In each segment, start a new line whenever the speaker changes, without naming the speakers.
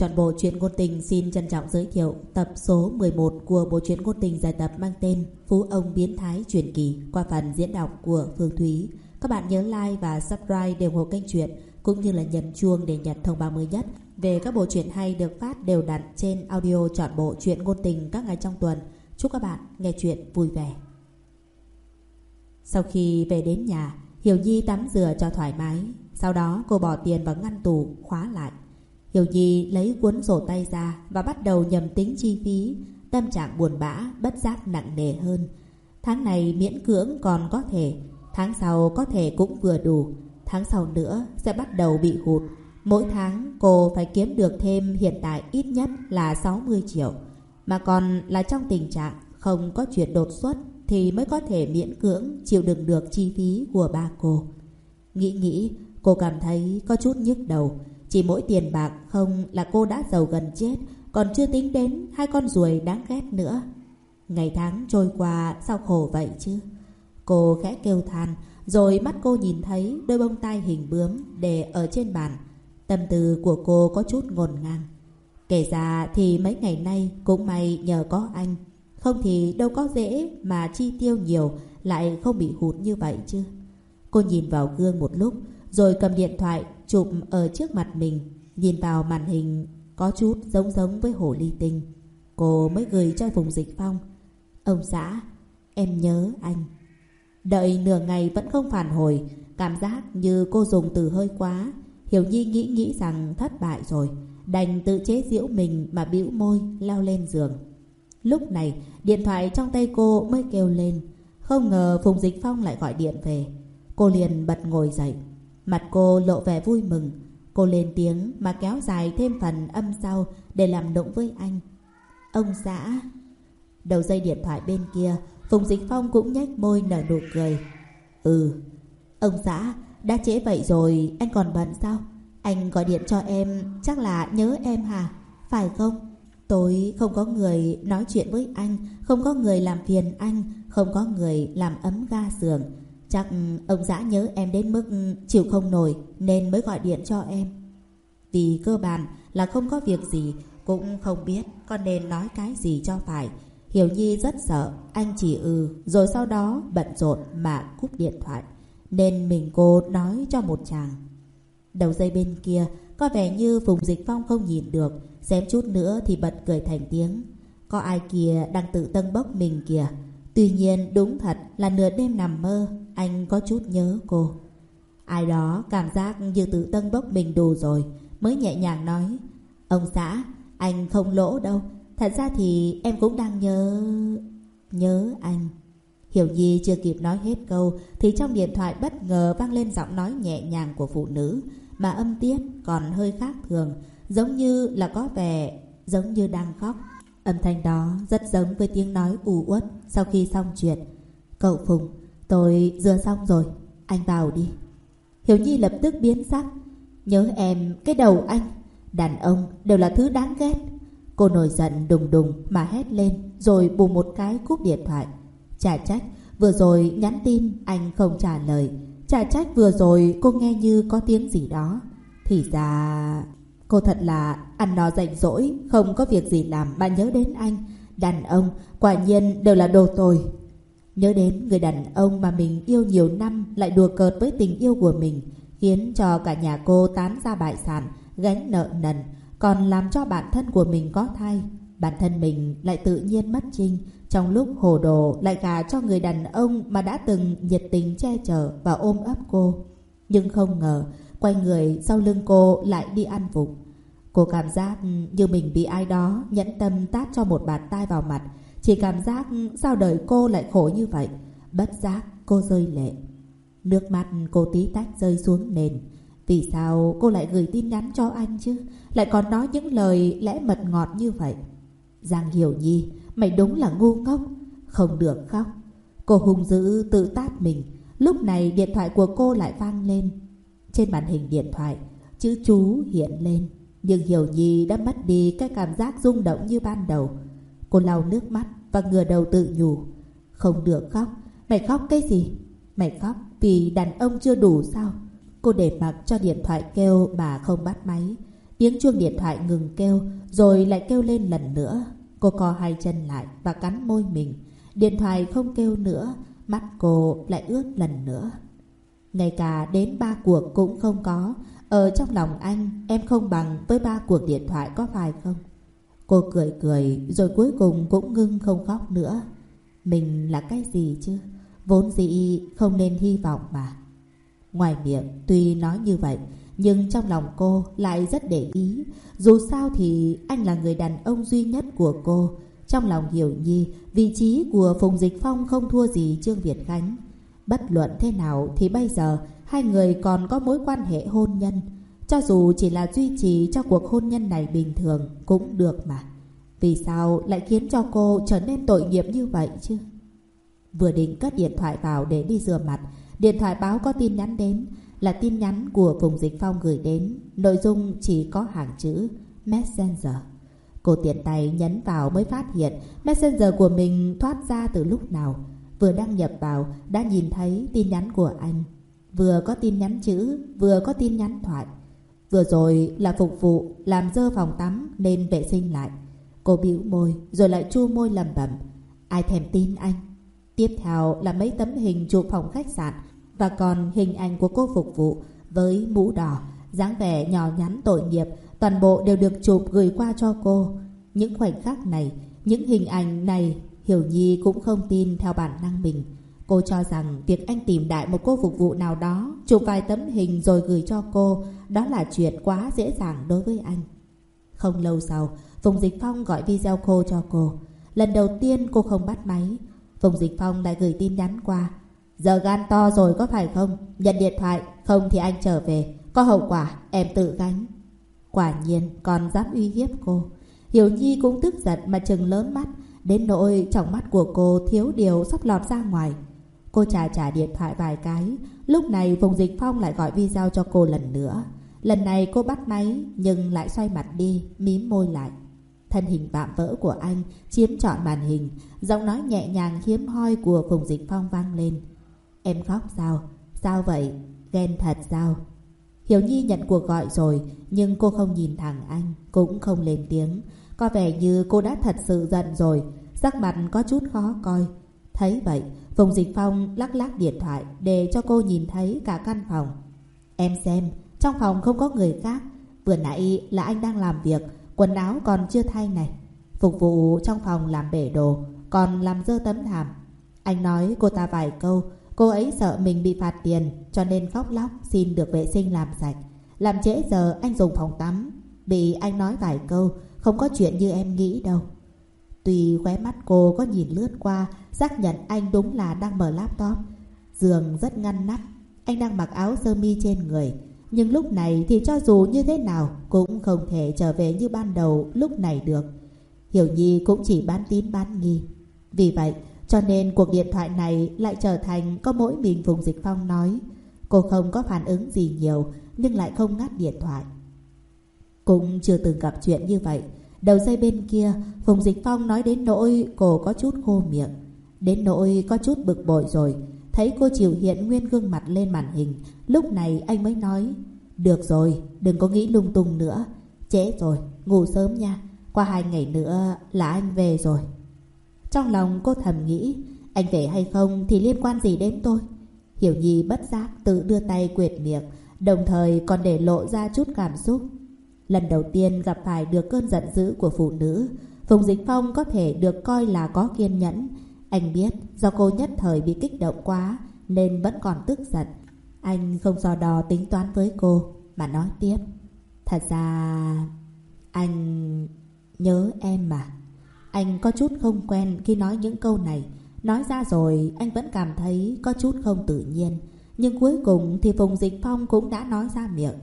Audio bộ truyện ngôn tình xin trân trọng giới thiệu tập số 11 của bộ truyện ngôn tình dài tập mang tên Phú ông biến thái truyền kỳ qua phần diễn đọc của Phương Thúy. Các bạn nhớ like và subscribe để ủng hộ kênh truyện cũng như là nhấn chuông để nhận thông báo mới nhất về các bộ truyện hay được phát đều đặn trên audio trọn bộ truyện ngôn tình các ngày trong tuần. Chúc các bạn nghe truyện vui vẻ. Sau khi về đến nhà, Hiểu Nhi tắm rửa cho thoải mái, sau đó cô bỏ tiền vào ngăn tủ khóa lại. Kiều Nhi lấy cuốn sổ tay ra và bắt đầu nhầm tính chi phí, tâm trạng buồn bã, bất giác nặng nề hơn. Tháng này miễn cưỡng còn có thể, tháng sau có thể cũng vừa đủ, tháng sau nữa sẽ bắt đầu bị hụt. Mỗi tháng cô phải kiếm được thêm hiện tại ít nhất là 60 triệu, mà còn là trong tình trạng không có chuyện đột xuất thì mới có thể miễn cưỡng chịu đựng được chi phí của ba cô. Nghĩ nghĩ, cô cảm thấy có chút nhức đầu. Chỉ mỗi tiền bạc không là cô đã giàu gần chết, còn chưa tính đến hai con ruồi đáng ghét nữa. Ngày tháng trôi qua sao khổ vậy chứ? Cô khẽ kêu than, rồi mắt cô nhìn thấy đôi bông tai hình bướm để ở trên bàn. Tâm tư của cô có chút ngổn ngang. Kể ra thì mấy ngày nay cũng may nhờ có anh. Không thì đâu có dễ mà chi tiêu nhiều lại không bị hụt như vậy chứ. Cô nhìn vào gương một lúc rồi cầm điện thoại chụp ở trước mặt mình. Nhìn vào màn hình có chút giống giống với hồ ly tinh. Cô mới gửi cho vùng Dịch Phong. Ông xã, em nhớ anh. Đợi nửa ngày vẫn không phản hồi, cảm giác như cô dùng từ hơi quá. Hiểu Nhi nghĩ nghĩ rằng thất bại rồi, đành tự chế giễu mình mà bĩu môi leo lên giường. Lúc này, điện thoại trong tay cô mới kêu lên. Không ngờ Phùng Dịch Phong lại gọi điện về. Cô liền bật ngồi dậy. Mặt cô lộ vẻ vui mừng. Cô lên tiếng mà kéo dài thêm phần âm sau để làm động với anh. Ông xã... Đầu dây điện thoại bên kia, Phùng Dịch Phong cũng nhếch môi nở nụ cười. Ừ, ông xã, đã trễ vậy rồi, anh còn bận sao? Anh gọi điện cho em, chắc là nhớ em hả? Phải không? Tối không có người nói chuyện với anh, không có người làm phiền anh, không có người làm ấm ga giường. Chắc ông giã nhớ em đến mức chịu không nổi nên mới gọi điện cho em. Vì cơ bản là không có việc gì, cũng không biết con nên nói cái gì cho phải. Hiểu Nhi rất sợ, anh chỉ ừ, rồi sau đó bận rộn mà cúp điện thoại. Nên mình cô nói cho một chàng. Đầu dây bên kia, có vẻ như Phùng Dịch Phong không nhìn được, xem chút nữa thì bật cười thành tiếng. Có ai kia đang tự tân bốc mình kìa. Tuy nhiên đúng thật là nửa đêm nằm mơ, anh có chút nhớ cô. Ai đó cảm giác như tự tân bốc mình đủ rồi, mới nhẹ nhàng nói. Ông xã, anh không lỗ đâu, thật ra thì em cũng đang nhớ... Nhớ anh. Hiểu Nhi chưa kịp nói hết câu thì trong điện thoại bất ngờ vang lên giọng nói nhẹ nhàng của phụ nữ mà âm tiết còn hơi khác thường, giống như là có vẻ giống như đang khóc. Âm thanh đó rất giống với tiếng nói u uất sau khi xong chuyện. Cậu Phùng, tôi rửa xong rồi, anh vào đi. Hiểu Nhi lập tức biến sắc. Nhớ em, cái đầu anh, đàn ông đều là thứ đáng ghét. Cô nổi giận đùng đùng mà hét lên rồi bù một cái cúp điện thoại. Chả trách, vừa rồi nhắn tin anh không trả lời. Chả trách vừa rồi cô nghe như có tiếng gì đó. Thì ra... Cô thật là ăn nó rảnh rỗi, không có việc gì làm mà nhớ đến anh. Đàn ông quả nhiên đều là đồ tồi. Nhớ đến người đàn ông mà mình yêu nhiều năm lại đùa cợt với tình yêu của mình, khiến cho cả nhà cô tán ra bại sản, gánh nợ nần, còn làm cho bản thân của mình có thai. Bản thân mình lại tự nhiên mất trinh, trong lúc hồ đồ lại gả cho người đàn ông mà đã từng nhiệt tình che chở và ôm ấp cô. Nhưng không ngờ, quay người sau lưng cô lại đi ăn vụng. Cô cảm giác như mình bị ai đó nhẫn tâm tát cho một bàn tay vào mặt. Chỉ cảm giác sao đời cô lại khổ như vậy. Bất giác cô rơi lệ. Nước mắt cô tí tách rơi xuống nền. Vì sao cô lại gửi tin nhắn cho anh chứ? Lại còn nói những lời lẽ mật ngọt như vậy. Giang Hiểu Nhi, mày đúng là ngu ngốc. Không được khóc. Cô hùng dữ tự tát mình. Lúc này điện thoại của cô lại vang lên. Trên màn hình điện thoại, chữ chú hiện lên. Nhưng Hiểu Nhi đã mất đi cái cảm giác rung động như ban đầu. Cô lau nước mắt và ngửa đầu tự nhủ. Không được khóc. Mày khóc cái gì? Mày khóc vì đàn ông chưa đủ sao? Cô để mặc cho điện thoại kêu mà không bắt máy. Tiếng chuông điện thoại ngừng kêu Rồi lại kêu lên lần nữa Cô co hai chân lại và cắn môi mình Điện thoại không kêu nữa Mắt cô lại ướt lần nữa ngay cả đến ba cuộc cũng không có. Ở trong lòng anh, Em không bằng với ba cuộc điện thoại có phải không? Cô cười cười, Rồi cuối cùng cũng ngưng không khóc nữa. Mình là cái gì chứ? Vốn dĩ không nên hy vọng mà. Ngoài miệng, tuy nói như vậy, Nhưng trong lòng cô lại rất để ý. Dù sao thì anh là người đàn ông duy nhất của cô. Trong lòng Hiểu Nhi, Vị trí của Phùng Dịch Phong không thua gì Trương Việt Khánh. Bất luận thế nào thì bây giờ, Hai người còn có mối quan hệ hôn nhân. Cho dù chỉ là duy trì cho cuộc hôn nhân này bình thường Cũng được mà. Vì sao lại khiến cho cô trở nên tội nghiệp như vậy chứ? Vừa định cất điện thoại vào để đi rửa mặt, Điện thoại báo có tin nhắn đến. Là tin nhắn của Phùng Dịch Phong gửi đến, Nội dung chỉ có hàng chữ Messenger. Cô tiện tay nhấn vào mới phát hiện Messenger của mình thoát ra từ lúc nào. Vừa đăng nhập vào Đã nhìn thấy tin nhắn của anh. Vừa có tin nhắn chữ Vừa có tin nhắn thoại. Vừa rồi là phục vụ Làm dơ phòng tắm nên vệ sinh lại. Cô bĩu môi rồi lại chu môi lầm bẩm. Ai thèm tin anh? Tiếp theo là mấy tấm hình chụp phòng khách sạn và còn hình ảnh của cô phục vụ với mũ đỏ, dáng vẻ nhỏ nhắn tội nghiệp, toàn bộ đều được chụp gửi qua cho cô. Những khoảnh khắc này, những hình ảnh này, Hiểu Nhi cũng không tin theo bản năng mình. Cô cho rằng việc anh tìm đại một cô phục vụ nào đó, chụp vài tấm hình rồi gửi cho cô, đó là chuyện quá dễ dàng đối với anh. Không lâu sau, Phùng Dịch Phong gọi video cô cho cô. Lần đầu tiên cô không bắt máy, Phùng Dịch Phong lại gửi tin nhắn qua. Giờ gan to rồi có phải không? Nhận điện thoại Không thì anh trở về. Có hậu quả em tự gánh. Quả nhiên còn dám uy hiếp cô. Hiểu Nhi cũng tức giận mà chừng lớn mắt. Đến nỗi trong mắt của cô thiếu điều sắp lọt ra ngoài Cô trả trả điện thoại vài cái, Lúc này Phùng Dịch Phong lại gọi video cho cô lần nữa Lần này cô bắt máy, Nhưng lại xoay mặt đi, Mím môi lại Thân hình vạm vỡ của anh chiếm trọn màn hình, Giọng nói nhẹ nhàng hiếm hoi của Phùng Dịch Phong vang lên Em khóc sao? Sao vậy? Ghen thật sao? Hiểu Nhi nhận cuộc gọi rồi, Nhưng cô không nhìn thẳng anh, Cũng không lên tiếng có vẻ như cô đã thật sự giận rồi. Sắc mặt có chút khó coi. Thấy vậy, Phùng Dịch Phong lắc lắc điện thoại Để cho cô nhìn thấy cả căn phòng. Em xem, Trong phòng không có người khác. Vừa nãy là anh đang làm việc, Quần áo còn chưa thay này. Phục vụ trong phòng làm bể đồ, Còn làm dơ tấm thảm. Anh nói cô ta vài câu, Cô ấy sợ mình bị phạt tiền, Cho nên khóc lóc xin được vệ sinh làm sạch. Làm trễ giờ anh dùng phòng tắm. Bị anh nói vài câu không có chuyện như em nghĩ đâu. Tuy khóe mắt cô có nhìn lướt qua, Xác nhận anh đúng là đang mở laptop. Giường rất ngăn nắp, Anh đang mặc áo sơ mi trên người. Nhưng lúc này thì cho dù như thế nào Cũng không thể trở về như ban đầu lúc này được. Hiểu Nhi cũng chỉ bán tín bán nghi. Vì vậy, cho nên cuộc điện thoại này lại trở thành có mỗi mình Phùng Dịch Phong nói. Cô không có phản ứng gì nhiều, Nhưng lại không ngắt điện thoại. Cũng chưa từng gặp chuyện như vậy Đầu dây bên kia Phùng Dịch Phong nói đến nỗi cô có chút khô miệng. Đến nỗi có chút bực bội rồi. Thấy cô chịu hiện nguyên gương mặt lên màn hình Lúc này anh mới nói Được rồi, đừng có nghĩ lung tung nữa. Trễ rồi, ngủ sớm nha. Qua hai ngày nữa là anh về rồi. Trong lòng cô thầm nghĩ Anh về hay không thì liên quan gì đến tôi? Hiểu Nhi bất giác tự đưa tay quyệt miệng Đồng thời còn để lộ ra chút cảm xúc. Lần đầu tiên gặp phải được cơn giận dữ của phụ nữ, Phùng Dịch Phong có thể được coi là có kiên nhẫn anh biết do cô nhất thời bị kích động quá, nên vẫn còn tức giận. Anh không so đo tính toán với cô, mà nói tiếp. Thật ra... Anh... nhớ em mà. Anh có chút không quen khi nói những câu này. Nói ra rồi, anh vẫn cảm thấy có chút không tự nhiên. Nhưng cuối cùng thì Phùng Dịch Phong cũng đã nói ra miệng.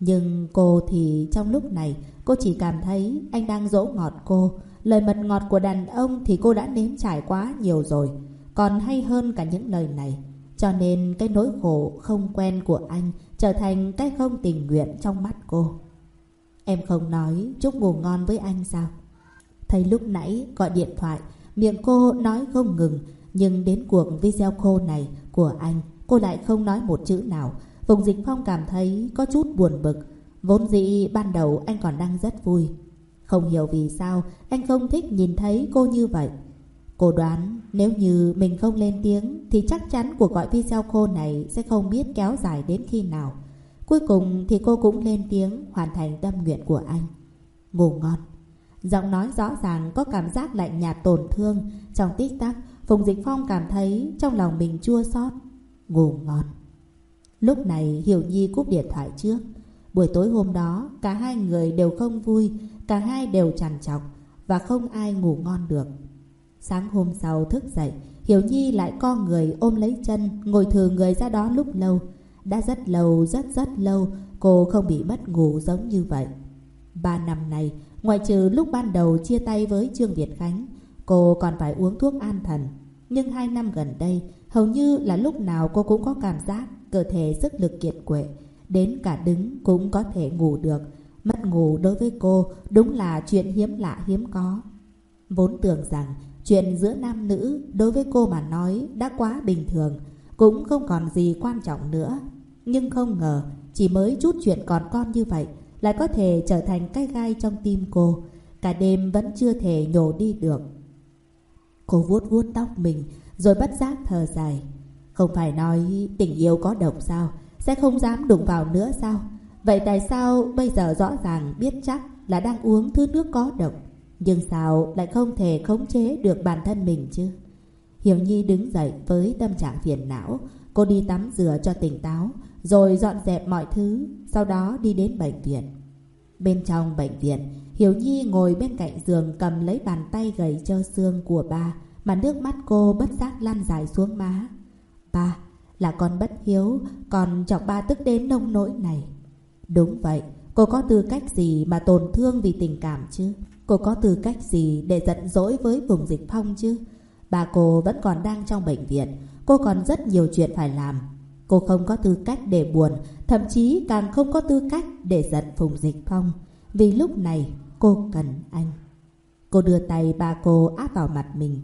Nhưng cô thì trong lúc này, cô chỉ cảm thấy anh đang dỗ ngọt cô. Lời mật ngọt của đàn ông thì cô đã nếm trải quá nhiều rồi. Còn hay hơn cả những lời này. Cho nên cái nỗi khổ không quen của anh Trở thành cái không tình nguyện trong mắt cô. Em không nói chúc ngủ ngon với anh sao? Thấy lúc nãy gọi điện thoại, Miệng cô nói không ngừng. Nhưng đến cuộc video call này của anh, Cô lại không nói một chữ nào. Phùng Dịch Phong cảm thấy có chút buồn bực Vốn dĩ ban đầu anh còn đang rất vui. Không hiểu vì sao anh không thích nhìn thấy cô như vậy. Cô đoán nếu như mình không lên tiếng thì chắc chắn cuộc gọi video call này sẽ không biết kéo dài đến khi nào. Cuối cùng thì cô cũng lên tiếng hoàn thành tâm nguyện của anh. Ngủ ngon. Giọng nói rõ ràng có cảm giác lạnh nhạt tổn thương. Trong tích tắc, Phùng Dịch Phong cảm thấy trong lòng mình chua xót. Ngủ ngon. Lúc này Hiểu Nhi cúp điện thoại trước. Buổi tối hôm đó, cả hai người đều không vui, cả hai đều trằn trọc và không ai ngủ ngon được. Sáng hôm sau thức dậy, Hiểu Nhi lại co người ôm lấy chân, ngồi thừa người ra đó lúc lâu. Đã rất lâu, rất rất lâu, cô không bị mất ngủ giống như vậy. Ba năm này ngoại trừ lúc ban đầu chia tay với Trương Việt Khánh, cô còn phải uống thuốc an thần. Nhưng hai năm gần đây, hầu như là lúc nào cô cũng có cảm giác cơ thể sức lực kiệt quệ. Đến cả đứng cũng có thể ngủ được. Mất ngủ đối với cô đúng là chuyện hiếm lạ hiếm có. Vốn tưởng rằng chuyện giữa nam nữ đối với cô mà nói đã quá bình thường, cũng không còn gì quan trọng nữa. Nhưng không ngờ, chỉ mới chút chuyện còn con như vậy, lại có thể trở thành cái gai trong tim cô. Cả đêm vẫn chưa thể nhổ đi được. Cô vuốt vuốt tóc mình, rồi bất giác thở dài. Không phải nói tình yêu có độc sao, sẽ không dám đụng vào nữa sao? Vậy tại sao bây giờ rõ ràng biết chắc là đang uống thứ nước có độc, nhưng sao lại không thể khống chế được bản thân mình chứ? Hiểu Nhi đứng dậy với tâm trạng phiền não, cô đi tắm rửa cho tỉnh táo, rồi dọn dẹp mọi thứ, sau đó đi đến bệnh viện. Bên trong bệnh viện, Hiểu Nhi ngồi bên cạnh giường cầm lấy bàn tay gầy trơ xương của ba, mà nước mắt cô bất giác lan dài xuống má. Ba, là con bất hiếu, còn chọc ba tức đến nông nỗi này. Đúng vậy, cô có tư cách gì mà tổn thương vì tình cảm chứ? Cô có tư cách gì để giận dỗi với vùng dịch phong chứ? Bà cô vẫn còn đang trong bệnh viện, cô còn rất nhiều chuyện phải làm. Cô không có tư cách để buồn, thậm chí càng không có tư cách để giận Phùng Dịch Phong. Vì lúc này cô cần anh. Cô đưa tay ba cô áp vào mặt mình.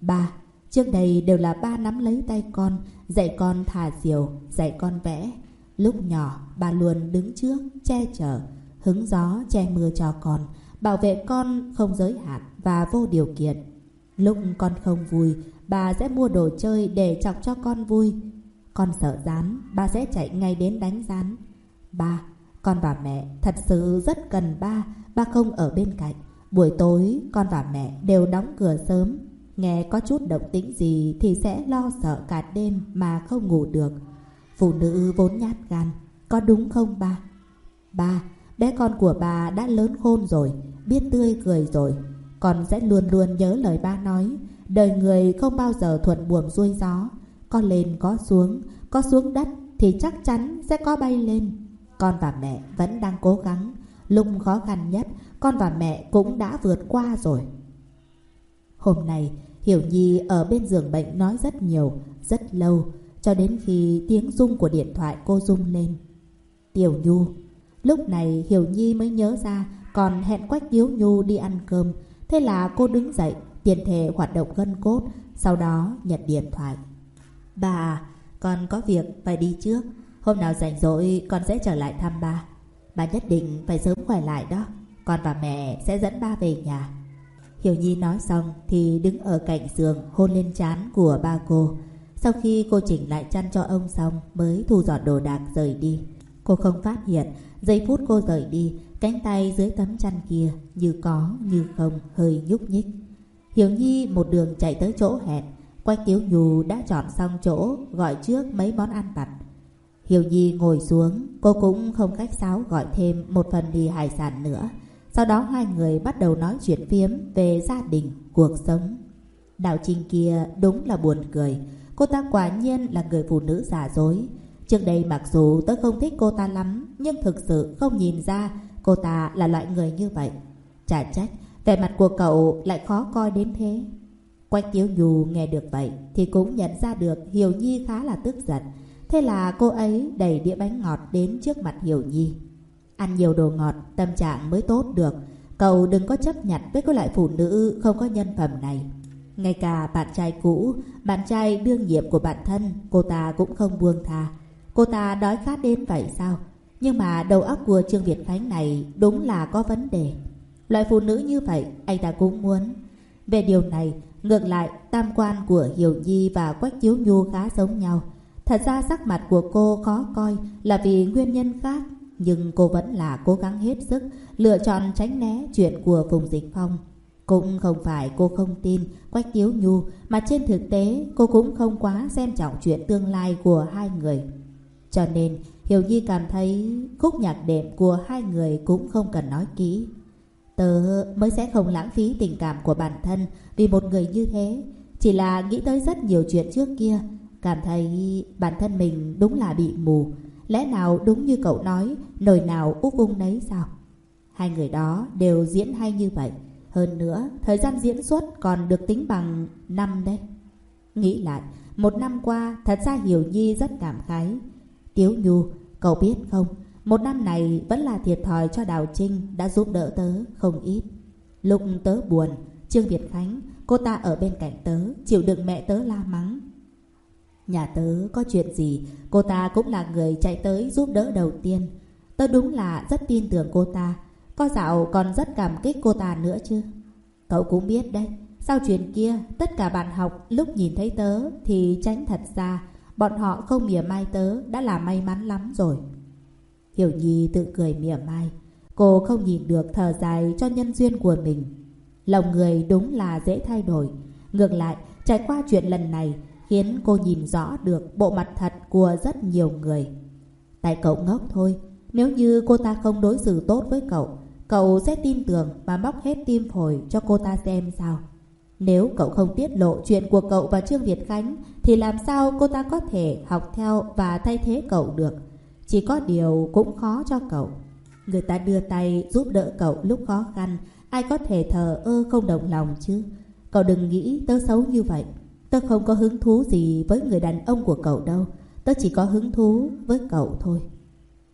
Ba, trước đây đều là ba nắm lấy tay con, dạy con thả diều, dạy con vẽ. Lúc nhỏ, bà luôn đứng trước, che chở, hứng gió, che mưa cho con, bảo vệ con không giới hạn và vô điều kiện. Lúc con không vui, bà sẽ mua đồ chơi để chọc cho con vui. Con sợ rán, ba sẽ chạy ngay đến đánh rán. Ba, con và mẹ thật sự rất cần ba, ba không ở bên cạnh. Buổi tối, con và mẹ đều đóng cửa sớm. Nghe có chút động tĩnh gì thì sẽ lo sợ cả đêm mà không ngủ được. Phụ nữ vốn nhát gan, có đúng không ba? Ba, bé con của bà đã lớn khôn rồi, biết tươi cười rồi. Con sẽ luôn luôn nhớ lời ba nói, đời người không bao giờ thuận buồm xuôi gió. Có lên có xuống, có xuống đất thì chắc chắn sẽ có bay lên. Con và mẹ vẫn đang cố gắng, lúc khó khăn nhất con và mẹ cũng đã vượt qua rồi. Hôm nay, Hiểu Nhi ở bên giường bệnh nói rất nhiều, rất lâu, cho đến khi tiếng rung của điện thoại cô rung lên. Tiểu Nhu. Lúc này Hiểu Nhi mới nhớ ra còn hẹn Quách Tiếu Nhu đi ăn cơm. Thế là cô đứng dậy, tiền thể hoạt động gân cốt, sau đó nhận điện thoại. Bà, con có việc phải đi trước. Hôm nào rảnh rỗi con sẽ trở lại thăm ba. Bà nhất định phải sớm khỏe lại đó. Con và mẹ sẽ dẫn ba về nhà. Hiểu Nhi nói xong thì đứng ở cạnh giường hôn lên trán của ba cô. Sau khi cô chỉnh lại chăn cho ông xong mới thu dọn đồ đạc rời đi. Cô không phát hiện, giây phút cô rời đi, cánh tay dưới tấm chăn kia như có như không hơi nhúc nhích. Hiểu Nhi một đường chạy tới chỗ hẹn. Quách Tiếu Nhu đã chọn xong chỗ gọi trước mấy món ăn vặt. Hiểu Nhi ngồi xuống, cô cũng không cách sáo gọi thêm một phần đi hải sản nữa. Sau đó hai người bắt đầu nói chuyện phiếm về gia đình, cuộc sống. Đạo Trinh kia đúng là buồn cười. Cô ta quả nhiên là người phụ nữ giả dối. Trước đây mặc dù tôi không thích cô ta lắm, nhưng thực sự không nhìn ra cô ta là loại người như vậy. Chả trách, vẻ mặt của cậu lại khó coi đến thế. Quách Tiếu Nhu nghe được vậy thì cũng nhận ra được Hiểu Nhi khá là tức giận. Thế là cô ấy đẩy đĩa bánh ngọt đến trước mặt Hiểu Nhi. Ăn nhiều đồ ngọt, tâm trạng mới tốt được. Cậu đừng có chấp nhận với cái loại phụ nữ không có nhân phẩm này. Ngay cả bạn trai cũ, bạn trai đương nhiệm của bản thân, cô ta cũng không buông tha. Cô ta đói khát đến vậy sao? Nhưng mà đầu óc của Trương Việt Khánh này đúng là có vấn đề. Loại phụ nữ như vậy anh ta cũng muốn. Về điều này, ngược lại tam quan của Hiểu Nhi và Quách Chiếu Nhu khá giống nhau. Thật ra sắc mặt của cô khó coi là vì nguyên nhân khác, nhưng cô vẫn là cố gắng hết sức lựa chọn tránh né chuyện của Phùng Dịch Phong. Cũng không phải cô không tin Quách Tiếu Nhu, mà trên thực tế cô cũng không quá xem trọng chuyện tương lai của hai người. Cho nên, Hiểu Nhi cảm thấy khúc nhạc đệm của hai người cũng không cần nói kỹ. Tớ mới sẽ không lãng phí tình cảm của bản thân vì một người như thế. Chỉ là nghĩ tới rất nhiều chuyện trước kia. Cảm thấy bản thân mình đúng là bị mù. Lẽ nào đúng như cậu nói, nồi nào úp ung nấy sao? Hai người đó đều diễn hay như vậy. Hơn nữa, thời gian diễn xuất còn được tính bằng năm đấy. Nghĩ lại, một năm qua thật ra Hiểu Nhi rất cảm khái. Tiếu Nhu, cậu biết không, một năm này vẫn là thiệt thòi cho Đào Trinh đã giúp đỡ tớ không ít. Lúc tớ buồn, Trương Việt Khánh, cô ta ở bên cạnh tớ, chịu đựng mẹ tớ la mắng. Nhà tớ có chuyện gì, cô ta cũng là người chạy tới giúp đỡ đầu tiên. Tớ đúng là rất tin tưởng cô ta, có dạo còn rất cảm kích cô ta nữa chứ. Cậu cũng biết đấy, sau chuyện kia, tất cả bạn học lúc nhìn thấy tớ thì tránh thật ra, bọn họ không mỉa mai tớ đã là may mắn lắm rồi. Hiểu Nhi tự cười mỉa mai. Cô không nhìn được thở dài cho nhân duyên của mình. Lòng người đúng là dễ thay đổi. Ngược lại, trải qua chuyện lần này khiến cô nhìn rõ được bộ mặt thật của rất nhiều người. Tại cậu ngốc thôi. Nếu như cô ta không đối xử tốt với cậu, cậu sẽ tin tưởng mà móc hết tim phổi cho cô ta xem sao. Nếu cậu không tiết lộ chuyện của cậu và Trương Việt Khánh, thì làm sao cô ta có thể học theo và thay thế cậu được? Chỉ có điều cũng khó cho cậu. Người ta đưa tay giúp đỡ cậu lúc khó khăn, ai có thể thờ ơ không đồng lòng chứ? Cậu đừng nghĩ tớ xấu như vậy. Tớ không có hứng thú gì với người đàn ông của cậu đâu. Tớ chỉ có hứng thú với cậu thôi.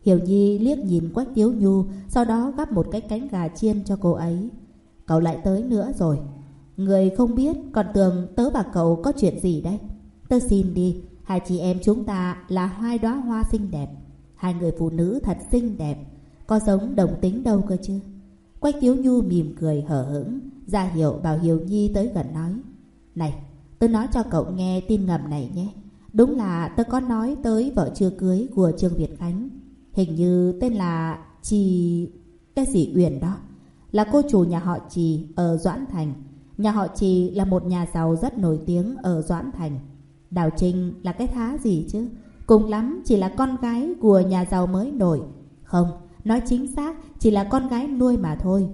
Hiểu Nhi liếc nhìn Quách Tiếu Nhu, sau đó gắp một cái cánh gà chiên cho cô ấy. Cậu lại tới nữa rồi. Người không biết còn tưởng tớ và cậu có chuyện gì đấy. Tớ xin đi, hai chị em chúng ta là hai đóa hoa xinh đẹp. Hai người phụ nữ thật xinh đẹp Có giống đồng tính đâu cơ chứ Quách Tiếu Nhu mỉm cười hở hững ra hiệu bảo Hiểu Nhi tới gần nói Này tôi nói cho cậu nghe tin ngầm này nhé. Đúng là tôi có nói tới vợ chưa cưới của Trương Việt Khánh. Hình như tên là Trì... Cái gì Uyển đó Là cô chủ nhà họ Trì ở Doãn Thành. Nhà họ Trì là một nhà giàu rất nổi tiếng ở Doãn Thành. Đào Trinh là cái thá gì chứ? Cùng lắm chỉ là con gái của nhà giàu mới nổi. Không, nói chính xác chỉ là con gái nuôi mà thôi.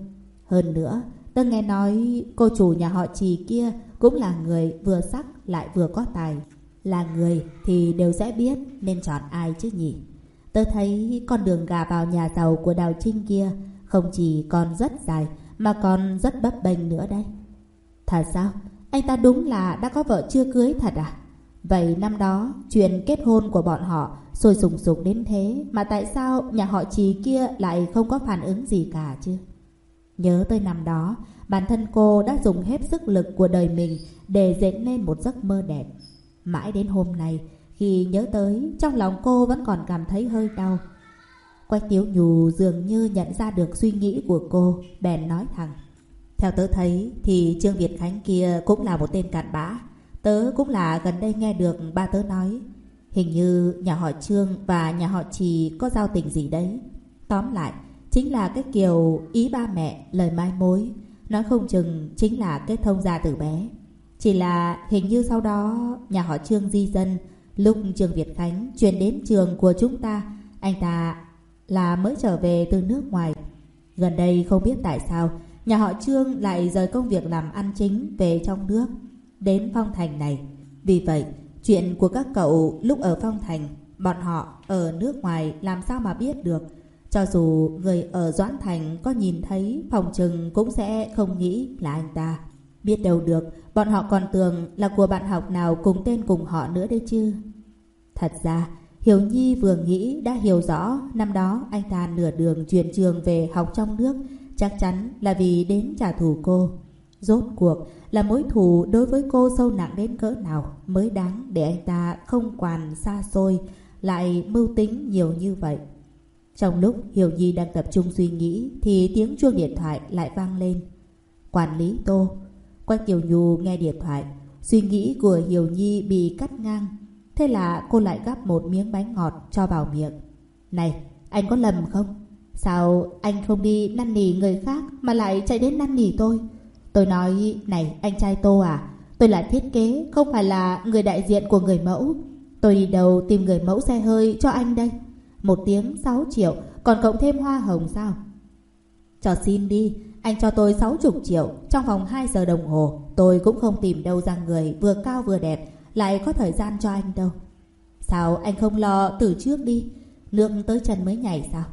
Hơn nữa, tôi nghe nói cô chủ nhà họ trì kia cũng là người vừa sắc lại vừa có tài. Là người thì đều sẽ biết nên chọn ai chứ nhỉ. tớ thấy con đường gà vào nhà giàu của Đào Trinh kia không chỉ còn rất dài mà còn rất bấp bênh nữa đây Thật sao? Anh ta đúng là đã có vợ chưa cưới thật à? Vậy năm đó, chuyện kết hôn của bọn họ sôi sùng sục đến thế mà tại sao nhà họ trì kia lại không có phản ứng gì cả chứ? Nhớ tới năm đó, bản thân cô đã dùng hết sức lực của đời mình để dệt lên một giấc mơ đẹp. Mãi đến hôm nay, khi nhớ tới, trong lòng cô vẫn còn cảm thấy hơi đau. Quách Tiếu Nhù dường như nhận ra được suy nghĩ của cô, bèn nói thẳng. Theo tớ thấy thì Trương Việt Khánh kia cũng là một tên cặn bã. Tớ cũng là gần đây nghe được ba tớ nói Hình như nhà họ Trương và nhà họ Trì có giao tình gì đấy Tóm lại Chính là cái kiểu ý ba mẹ lời mai mối Nói không chừng chính là kết thông gia từ bé Chỉ là hình như sau đó nhà họ Trương di dân Lúc Trương Việt Khánh chuyển đến trường của chúng ta Anh ta là mới trở về từ nước ngoài Gần đây không biết tại sao Nhà họ Trương lại rời công việc làm ăn chính về trong nước đến Phong Thành này. Vì vậy, chuyện của các cậu lúc ở Phong Thành, bọn họ ở nước ngoài làm sao mà biết được. Cho dù người ở Doãn Thành có nhìn thấy phòng trừng cũng sẽ không nghĩ là anh ta. Biết đâu được, bọn họ còn tưởng là của bạn học nào cùng tên cùng họ nữa đấy chứ. Thật ra, Hiểu Nhi vừa nghĩ đã hiểu rõ năm đó anh ta nửa đường chuyển trường về học trong nước chắc chắn là vì đến trả thù cô. Rốt cuộc là mối thù đối với cô sâu nặng đến cỡ nào mới đáng để anh ta không quản xa xôi lại mưu tính nhiều như vậy. Trong lúc Hiểu Nhi đang tập trung suy nghĩ thì tiếng chuông điện thoại lại vang lên. Quản lý Tô. Quách Kiều Nhu nghe điện thoại, suy nghĩ của Hiểu Nhi bị cắt ngang. Thế là cô lại gắp một miếng bánh ngọt cho vào miệng. Này, anh có lầm không? Sao anh không đi năn nỉ người khác mà lại chạy đến năn nỉ tôi? Tôi nói, này anh trai Tô à, tôi là thiết kế, không phải là người đại diện của người mẫu. Tôi đi đâu tìm người mẫu xe hơi cho anh đây. Một tiếng 6 triệu, còn cộng thêm hoa hồng sao? Cho xin đi, anh cho tôi 60 triệu, trong vòng 2 giờ đồng hồ, tôi cũng không tìm đâu ra người vừa cao vừa đẹp, lại có thời gian cho anh đâu. Sao anh không lo từ trước đi, nước tới chân mới nhảy sao?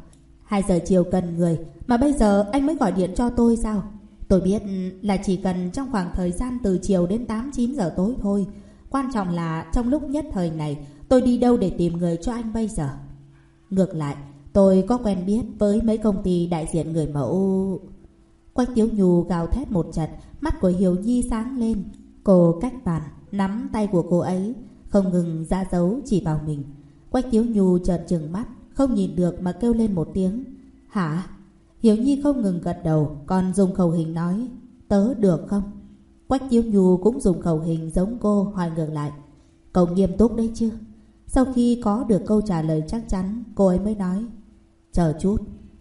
2 giờ chiều cần người, mà bây giờ anh mới gọi điện cho tôi sao? Tôi biết là chỉ cần trong khoảng thời gian từ chiều đến 8-9 giờ tối thôi. Quan trọng là trong lúc nhất thời này tôi đi đâu để tìm người cho anh bây giờ. Ngược lại, tôi có quen biết với mấy công ty đại diện người mẫu. Quách Tiếu Nhu gào thét một trận, mắt của Hiểu Nhi sáng lên. Cô cách bàn, nắm tay của cô ấy, không ngừng ra dấu chỉ vào mình. Quách Tiếu Nhu trợn trừng mắt, không nhìn được mà kêu lên một tiếng. Hả? Hiểu Nhi không ngừng gật đầu, còn dùng khẩu hình nói, tớ được không? Quách Tiếu Nhu cũng dùng khẩu hình giống cô hỏi ngược lại. Cậu nghiêm túc đấy chứ? Sau khi có được câu trả lời chắc chắn, cô ấy mới nói. Chờ chút,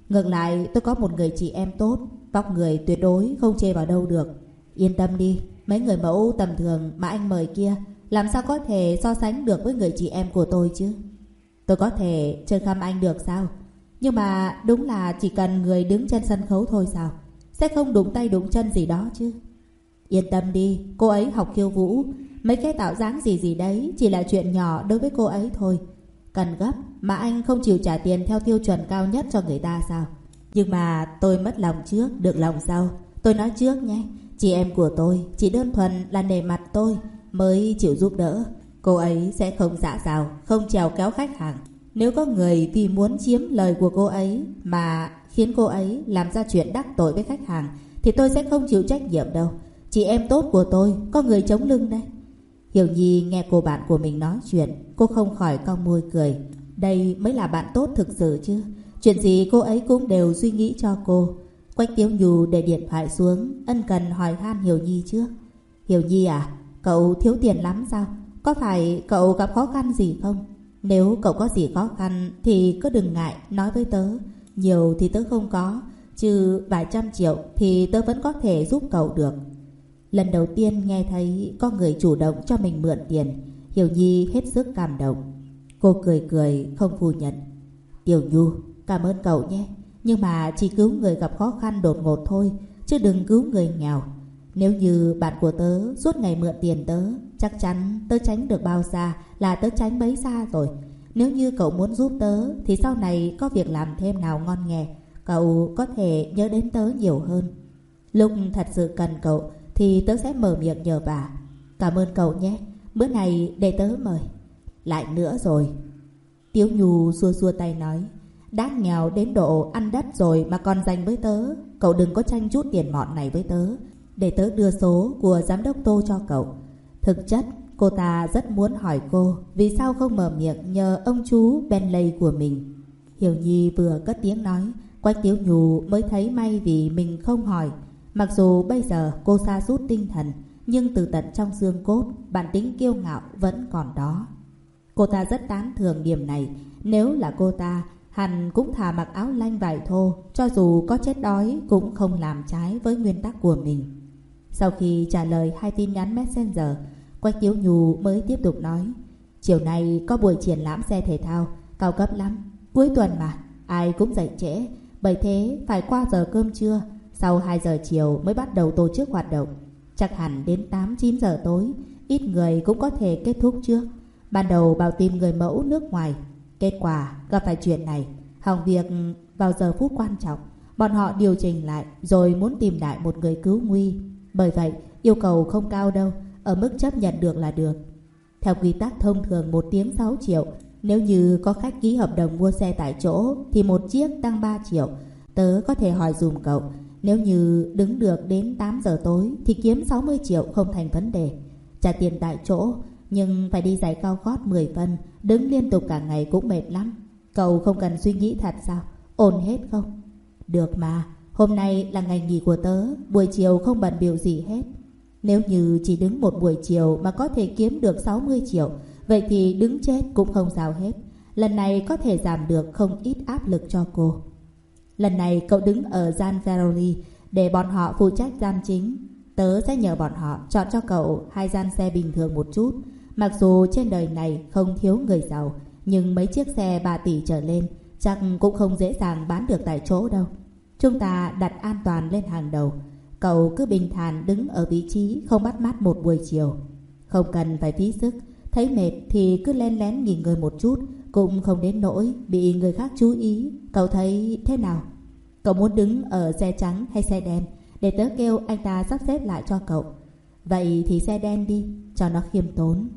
ngược lại tôi có một người chị em tốt, vóc người tuyệt đối không chê vào đâu được. Yên tâm đi, mấy người mẫu tầm thường mà anh mời kia, làm sao có thể so sánh được với người chị em của tôi chứ? Tôi có thể chơi khăm anh được sao? Nhưng mà đúng là chỉ cần người đứng trên sân khấu thôi sao? Sẽ không đụng tay đụng chân gì đó chứ? Yên tâm đi, cô ấy học khiêu vũ, mấy cái tạo dáng gì gì đấy chỉ là chuyện nhỏ đối với cô ấy thôi. Cần gấp mà anh không chịu trả tiền theo tiêu chuẩn cao nhất cho người ta sao? Nhưng mà tôi mất lòng trước, được lòng sau. Tôi nói trước nhé, chị em của tôi chỉ đơn thuần là nề mặt tôi mới chịu giúp đỡ. Cô ấy sẽ không dạ dào, không trèo kéo khách hàng. Nếu có người vì muốn chiếm lời của cô ấy mà khiến cô ấy làm ra chuyện đắc tội với khách hàng thì tôi sẽ không chịu trách nhiệm đâu. Chị em tốt của tôi có người chống lưng đây. Hiểu Nhi nghe cô bạn của mình nói chuyện, cô không khỏi cong môi cười. Đây mới là bạn tốt thực sự chứ. Chuyện gì cô ấy cũng đều suy nghĩ cho cô. Quách Tiếu Nhu để điện thoại xuống, ân cần hỏi han Hiểu Nhi trước. Hiểu Nhi à, cậu thiếu tiền lắm sao? Có phải cậu gặp khó khăn gì không? Nếu cậu có gì khó khăn thì cứ đừng ngại nói với tớ. Nhiều thì tớ không có, chứ vài trăm triệu thì tớ vẫn có thể giúp cậu được. Lần đầu tiên nghe thấy có người chủ động cho mình mượn tiền, Hiểu Nhi hết sức cảm động. Cô cười cười không phủ nhận. Tiểu Nhu, cảm ơn cậu nhé. Nhưng mà chỉ cứu người gặp khó khăn đột ngột thôi, chứ đừng cứu người nghèo. Nếu như bạn của tớ suốt ngày mượn tiền tớ, chắc chắn tớ tránh được bao xa là tớ tránh bấy xa rồi. Nếu như cậu muốn giúp tớ thì sau này có việc làm thêm nào ngon nghè, cậu có thể nhớ đến tớ nhiều hơn. Lúc thật sự cần cậu thì tớ sẽ mở miệng nhờ bà. Cảm ơn cậu nhé, bữa này để tớ mời. Lại nữa rồi. Tiếu Nhu xua xua tay nói, đã nghèo đến độ ăn đất rồi mà còn dành với tớ. Cậu đừng có tranh chút tiền mọn này với tớ, để tớ đưa số của giám đốc Tô cho cậu. Thực chất, cô ta rất muốn hỏi cô vì sao không mở miệng nhờ ông chú Bentley của mình. Hiểu Nhi vừa cất tiếng nói, Quách Tiếu Nhu mới thấy may vì mình không hỏi. Mặc dù bây giờ cô xa rút tinh thần, nhưng từ tận trong xương cốt, bản tính kiêu ngạo vẫn còn đó. Cô ta rất tán thường điểm này. Nếu là cô ta, hẳn cũng thà mặc áo lanh vải thô, cho dù có chết đói cũng không làm trái với nguyên tắc của mình. Sau khi trả lời hai tin nhắn Messenger, Quách Tiếu Nhu mới tiếp tục nói. Chiều nay có buổi triển lãm xe thể thao, cao cấp lắm. Cuối tuần mà, ai cũng dậy trễ, bởi thế phải qua giờ cơm trưa, sau 2 giờ chiều mới bắt đầu tổ chức hoạt động. Chắc hẳn đến 8-9 giờ tối, ít người cũng có thể kết thúc trước. Ban đầu bảo tìm người mẫu nước ngoài. Kết quả gặp phải chuyện này, hỏng việc vào giờ phút quan trọng. Bọn họ điều chỉnh lại rồi muốn tìm lại một người cứu nguy. Bởi vậy, yêu cầu không cao đâu, ở mức chấp nhận được là được. Theo quy tắc thông thường một tiếng 6 triệu, nếu như có khách ký hợp đồng mua xe tại chỗ thì một chiếc tăng 3 triệu. Tớ có thể hỏi dùm cậu, nếu như đứng được đến 8 giờ tối thì kiếm 60 triệu không thành vấn đề. Trả tiền tại chỗ, nhưng phải đi giày cao gót 10 phân, đứng liên tục cả ngày cũng mệt lắm. Cậu không cần suy nghĩ thật sao? Ổn hết không? Được mà, hôm nay là ngày nghỉ của tớ, buổi chiều không bận biểu gì hết. Nếu như chỉ đứng một buổi chiều mà có thể kiếm được 60 triệu, vậy thì đứng chết cũng không sao hết. Lần này có thể giảm được không ít áp lực cho cô. Lần này cậu đứng ở gian Ferrari để bọn họ phụ trách gian chính. Tớ sẽ nhờ bọn họ chọn cho cậu hai gian xe bình thường một chút. Mặc dù trên đời này không thiếu người giàu, nhưng mấy chiếc xe 3 tỷ trở lên chắc cũng không dễ dàng bán được tại chỗ đâu. Chúng ta đặt an toàn lên hàng đầu. Cậu cứ bình thản đứng ở vị trí không bắt mắt một buổi chiều. Không cần phải phí sức. Thấy mệt thì cứ len lén nghỉ ngơi một chút. Cũng không đến nỗi bị người khác chú ý. Cậu thấy thế nào? Cậu muốn đứng ở xe trắng hay xe đen? Để tớ kêu anh ta sắp xếp lại cho cậu. Vậy thì xe đen đi, cho nó khiêm tốn.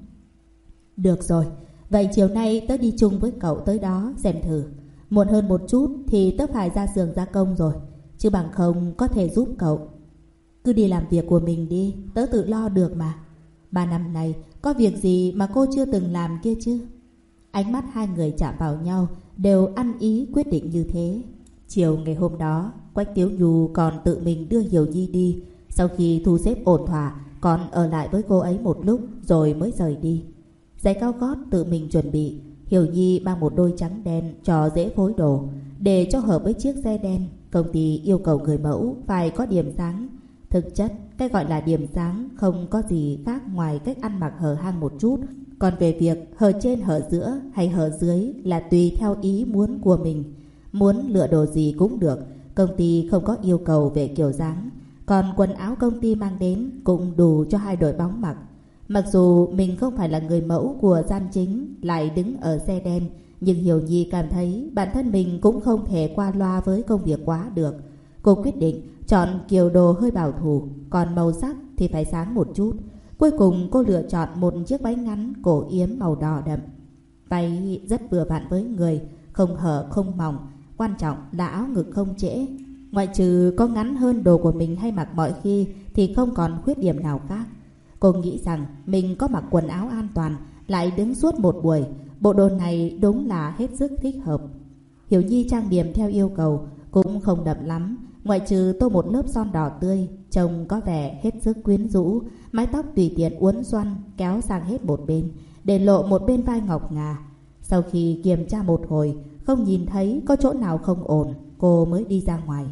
Được rồi, vậy chiều nay tớ đi chung với cậu tới đó xem thử. Muộn hơn một chút thì tớ phải ra giường gia công rồi. Chứ bằng không có thể giúp cậu. Cứ đi làm việc của mình đi, tớ tự lo được mà. Ba năm này có việc gì mà cô chưa từng làm kia chứ? Ánh mắt hai người chạm vào nhau đều ăn ý quyết định như thế. Chiều ngày hôm đó, Quách Tiếu Nhu còn tự mình đưa Hiểu Nhi đi. Sau khi thu xếp ổn thỏa, còn ở lại với cô ấy một lúc rồi mới rời đi. Giày cao gót tự mình chuẩn bị, Hiểu Nhi mang một đôi trắng đen cho dễ phối đồ. Để cho hợp với chiếc xe đen, công ty yêu cầu người mẫu phải có điểm sáng. Thực chất, cái gọi là điểm sáng không có gì khác ngoài cách ăn mặc hở hang một chút. Còn về việc hở trên hở giữa hay hở dưới là tùy theo ý muốn của mình. Muốn lựa đồ gì cũng được, công ty không có yêu cầu về kiểu dáng. Còn quần áo công ty mang đến cũng đủ cho hai đội bóng mặc. Mặc dù mình không phải là người mẫu của gian chính, lại đứng ở xe đen, nhưng Hiểu Nhi cảm thấy bản thân mình cũng không thể qua loa với công việc quá được. Cô quyết định chọn kiểu đồ hơi bảo thủ, còn màu sắc thì phải sáng một chút. Cuối cùng cô lựa chọn một chiếc váy ngắn cổ yếm màu đỏ đậm. Váy rất vừa vặn với người, không hở không mỏng, quan trọng là áo ngực không trễ. Ngoại trừ có ngắn hơn đồ của mình hay mặc mọi khi thì không còn khuyết điểm nào khác. Cô nghĩ rằng mình có mặc quần áo an toàn, lại đứng suốt một buổi. Bộ đồ này đúng là hết sức thích hợp. Hiểu Nhi trang điểm theo yêu cầu, cũng không đậm lắm. Ngoại trừ tô một lớp son đỏ tươi, trông có vẻ hết sức quyến rũ, mái tóc tùy tiện uốn xoăn, kéo sang hết một bên, để lộ một bên vai ngọc ngà. Sau khi kiểm tra một hồi, không nhìn thấy có chỗ nào không ổn, cô mới đi ra ngoài.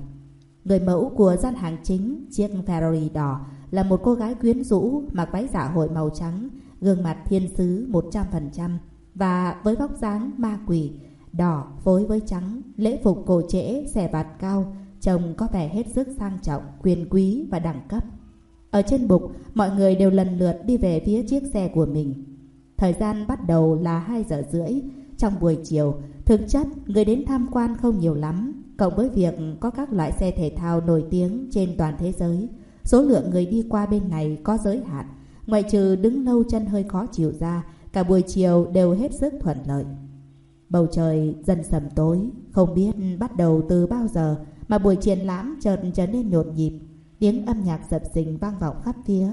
Người mẫu của gian hàng chính, chiếc Ferrari đỏ, là một cô gái quyến rũ mặc váy dạ hội màu trắng, gương mặt thiên sứ 100% và với vóc dáng ma quỷ, đỏ phối với trắng, lễ phục cổ trễ, xẻ bạt cao, trông có vẻ hết sức sang trọng, quyền quý và đẳng cấp. Ở trên bục, mọi người đều lần lượt đi về phía chiếc xe của mình. Thời gian bắt đầu là 2 giờ rưỡi. Trong buổi chiều, thực chất người đến tham quan không nhiều lắm, cộng với việc có các loại xe thể thao nổi tiếng trên toàn thế giới. Số lượng người đi qua bên này có giới hạn, ngoại trừ đứng lâu chân hơi khó chịu ra, cả buổi chiều đều hết sức thuận lợi. Bầu trời dần sầm tối, không biết bắt đầu từ bao giờ mà buổi triển lãm chợt trở nên nhộn nhịp, tiếng âm nhạc dập dình vang vọng khắp phía.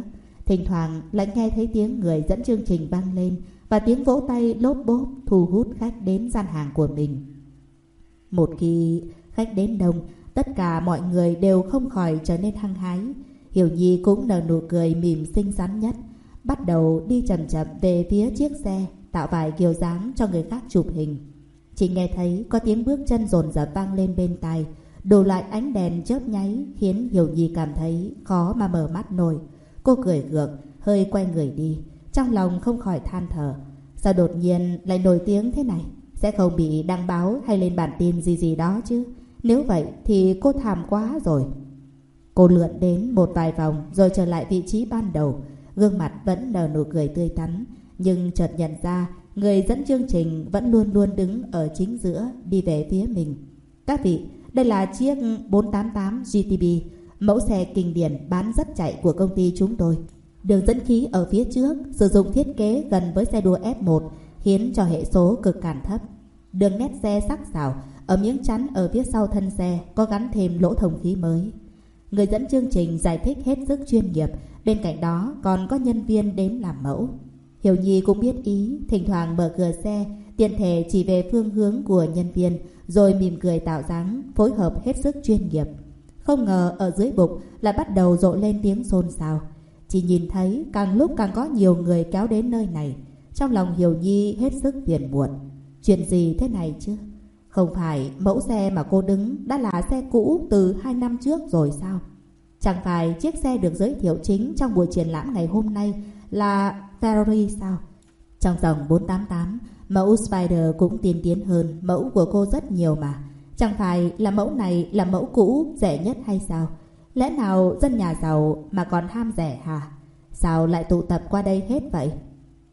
Thỉnh thoảng lại nghe thấy tiếng người dẫn chương trình vang lên và tiếng vỗ tay lốp bốp thu hút khách đến gian hàng của mình. Một khi khách đến đông, tất cả mọi người đều không khỏi trở nên hăng hái. Hiểu Nhi cũng nở nụ cười mỉm xinh xắn nhất, bắt đầu đi chậm chậm về phía chiếc xe, tạo vài kiểu dáng cho người khác chụp hình. Chỉ nghe thấy có tiếng bước chân rồn rập vang lên bên tai, đủ lại ánh đèn chớp nháy khiến Hiểu Nhi cảm thấy khó mà mở mắt nổi. Cô cười gượng, hơi quay người đi, trong lòng không khỏi than thở. Sao đột nhiên lại nổi tiếng thế này? Sẽ không bị đăng báo hay lên bản tin gì gì đó chứ? Nếu vậy thì cô thảm quá rồi. Cô lượn đến một vài vòng rồi trở lại vị trí ban đầu. Gương mặt vẫn nở nụ cười tươi tắn. Nhưng chợt nhận ra người dẫn chương trình vẫn luôn luôn đứng ở chính giữa đi về phía mình. Các vị, đây là chiếc 488 GTB, mẫu xe kinh điển bán rất chạy của công ty chúng tôi. Đường dẫn khí ở phía trước sử dụng thiết kế gần với xe đua F1 khiến cho hệ số cực cản thấp. Đường nét xe sắc sảo, ở miếng chắn ở phía sau thân xe có gắn thêm lỗ thông khí mới. Người dẫn chương trình giải thích hết sức chuyên nghiệp, bên cạnh đó còn có nhân viên đến làm mẫu. Hiểu Nhi cũng biết ý, thỉnh thoảng mở cửa xe tiện thể chỉ về phương hướng của nhân viên, rồi mỉm cười tạo dáng, phối hợp hết sức chuyên nghiệp. Không ngờ ở dưới bục lại bắt đầu rộ lên tiếng xôn xao. Chỉ nhìn thấy càng lúc càng có nhiều người kéo đến nơi này. Trong lòng Hiểu Nhi hết sức phiền muộn. Chuyện gì thế này chứ? Không phải mẫu xe mà cô đứng đã là xe cũ từ hai năm trước rồi sao? Chẳng phải chiếc xe được giới thiệu chính trong buổi triển lãm ngày hôm nay là Ferrari sao? Trong dòng 488, mẫu Spider cũng tiên tiến hơn mẫu của cô rất nhiều mà. Chẳng phải là mẫu này là mẫu cũ rẻ nhất hay sao? Lẽ nào dân nhà giàu mà còn ham rẻ hả? Sao lại tụ tập qua đây hết vậy?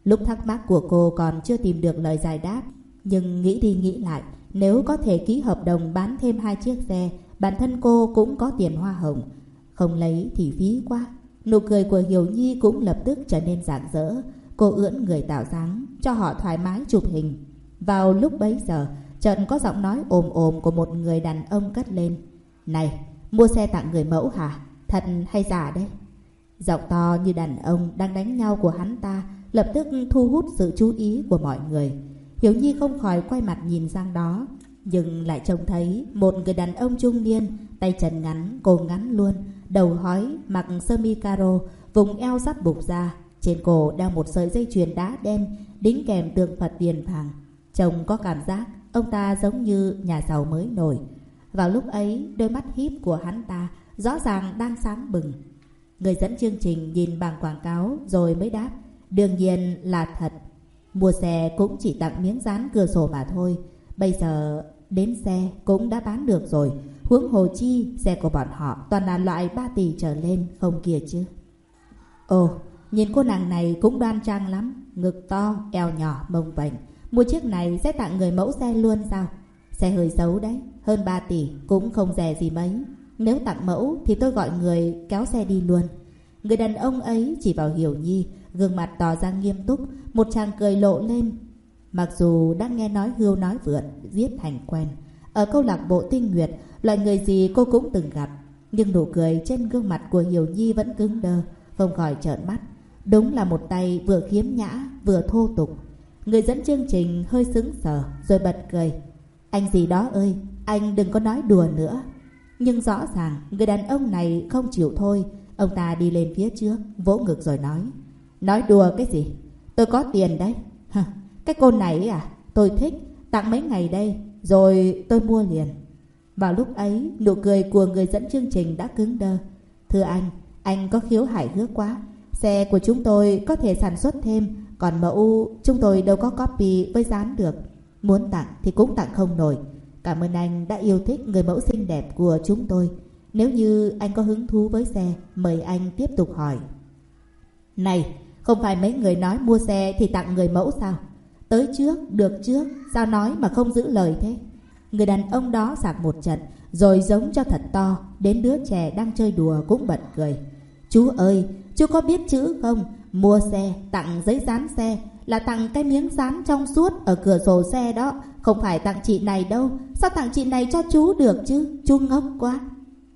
Lúc thắc mắc của cô còn chưa tìm được lời giải đáp. Nhưng nghĩ đi nghĩ lại, nếu có thể ký hợp đồng bán thêm hai chiếc xe, bản thân cô cũng có tiền hoa hồng. Không lấy thì phí quá. Nụ cười của Hiểu Nhi cũng lập tức trở nên rạng rỡ. Cô ưỡn người tạo dáng, cho họ thoải mái chụp hình. Vào lúc bấy giờ, chợt có giọng nói ồm ồm của một người đàn ông cất lên. Này, mua xe tặng người mẫu hả? Thật hay giả đấy? Giọng to như đàn ông đang đánh nhau của hắn ta lập tức thu hút sự chú ý của mọi người. Hiểu Nhi không khỏi quay mặt nhìn sang đó, nhưng lại trông thấy một người đàn ông trung niên, tay chân ngắn, cổ ngắn luôn, đầu hói, mặc sơ mi caro, vùng eo sắp bục ra, trên cổ đeo một sợi dây chuyền đá đen, đính kèm tượng Phật tiền vàng. Trông có cảm giác ông ta giống như nhà giàu mới nổi. Vào lúc ấy, đôi mắt híp của hắn ta rõ ràng đang sáng bừng. Người dẫn chương trình nhìn bảng quảng cáo rồi mới đáp. Đương nhiên là thật. Mua xe cũng chỉ tặng miếng dán cửa sổ mà thôi. Bây giờ đến xe cũng đã bán được rồi. Huống hồ chi, xe của bọn họ toàn là loại 3 tỷ trở lên không kia chứ. Ồ, nhìn cô nàng này cũng đoan trang lắm. Ngực to, eo nhỏ, mông vành. Mua chiếc này sẽ tặng người mẫu xe luôn sao? Xe hơi xấu đấy, hơn 3 tỷ cũng không rẻ gì mấy. Nếu tặng mẫu thì tôi gọi người kéo xe đi luôn. Người đàn ông ấy chỉ vào Hiểu Nhi, gương mặt tỏ ra nghiêm túc, một chàng cười lộ lên. Mặc dù đang nghe nói hưu nói vượn, giết thành quen. Ở câu lạc bộ tinh nguyệt, loại người gì cô cũng từng gặp. Nhưng nụ cười trên gương mặt của Hiểu Nhi vẫn cứng đơ, không khỏi trợn mắt. Đúng là một tay vừa khiếm nhã, vừa thô tục. Người dẫn chương trình hơi sững sờ, rồi bật cười. Anh gì đó ơi, anh đừng có nói đùa nữa. Nhưng rõ ràng, người đàn ông này không chịu thôi. Ông ta đi lên phía trước, vỗ ngực rồi nói. Nói đùa cái gì? Tôi có tiền đấy. cái cô này à? Tôi thích, tặng mấy ngày đây, rồi tôi mua liền. Vào lúc ấy, nụ cười của người dẫn chương trình đã cứng đơ. Thưa anh, anh có khiếu hài hước quá. Xe của chúng tôi có thể sản xuất thêm, còn mẫu chúng tôi đâu có copy với dán được. Muốn tặng thì cũng tặng không nổi. Cảm ơn anh đã yêu thích người mẫu xinh đẹp của chúng tôi. Nếu như anh có hứng thú với xe, mời anh tiếp tục hỏi. Này, không phải mấy người nói mua xe thì tặng người mẫu sao? Tới trước, được trước, sao nói mà không giữ lời thế? Người đàn ông đó sạc một trận, rồi giống cho thật to, đến đứa trẻ đang chơi đùa cũng bật cười. Chú ơi, chú có biết chữ không? Mua xe, tặng giấy dán xe, là tặng cái miếng dán trong suốt ở cửa sổ xe đó, không phải tặng chị này đâu. Sao tặng chị này cho chú được chứ? Chú ngốc quá.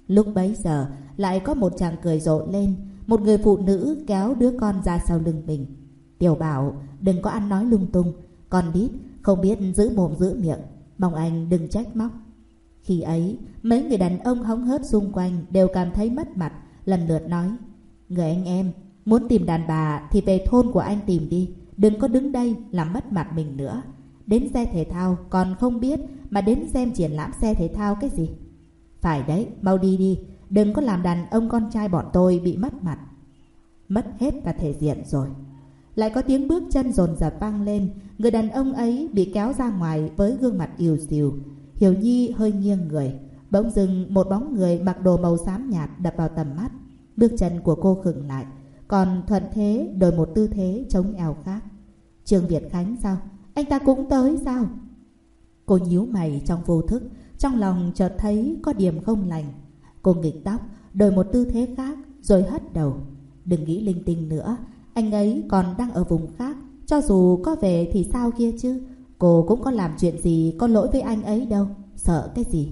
Lúc bấy giờ, lại có một chàng cười rộ lên, một người phụ nữ kéo đứa con ra sau lưng mình. Tiểu bảo, đừng có ăn nói lung tung. Con biết, không biết giữ mồm giữ miệng. Mong anh đừng trách móc. Khi ấy, mấy người đàn ông hóng hớt xung quanh đều cảm thấy mất mặt, lần lượt nói. Người anh em, muốn tìm đàn bà thì về thôn của anh tìm đi. Đừng có đứng đây làm mất mặt mình nữa. Đến xe thể thao còn không biết mà đến xem triển lãm xe thể thao cái gì. Phải đấy, mau đi đi. Đừng có làm đàn ông con trai bọn tôi bị mất mặt. Mất hết cả thể diện rồi. Lại có tiếng bước chân rồn rập vang lên. Người đàn ông ấy bị kéo ra ngoài với gương mặt yếu xìu. Hiểu Nhi hơi nghiêng người. Bỗng dưng một bóng người mặc đồ màu xám nhạt đập vào tầm mắt. Bước chân của cô khựng lại. Còn thuận thế đổi một tư thế chống eo khác. Trương Việt Khánh sao? Anh ta cũng tới sao? Cô nhíu mày trong vô thức. Trong lòng chợt thấy có điểm không lành. Cô nghịch tóc, đổi một tư thế khác, rồi hất đầu. Đừng nghĩ linh tinh nữa, anh ấy còn đang ở vùng khác. Cho dù có về thì sao kia chứ? Cô cũng có làm chuyện gì có lỗi với anh ấy đâu. Sợ cái gì?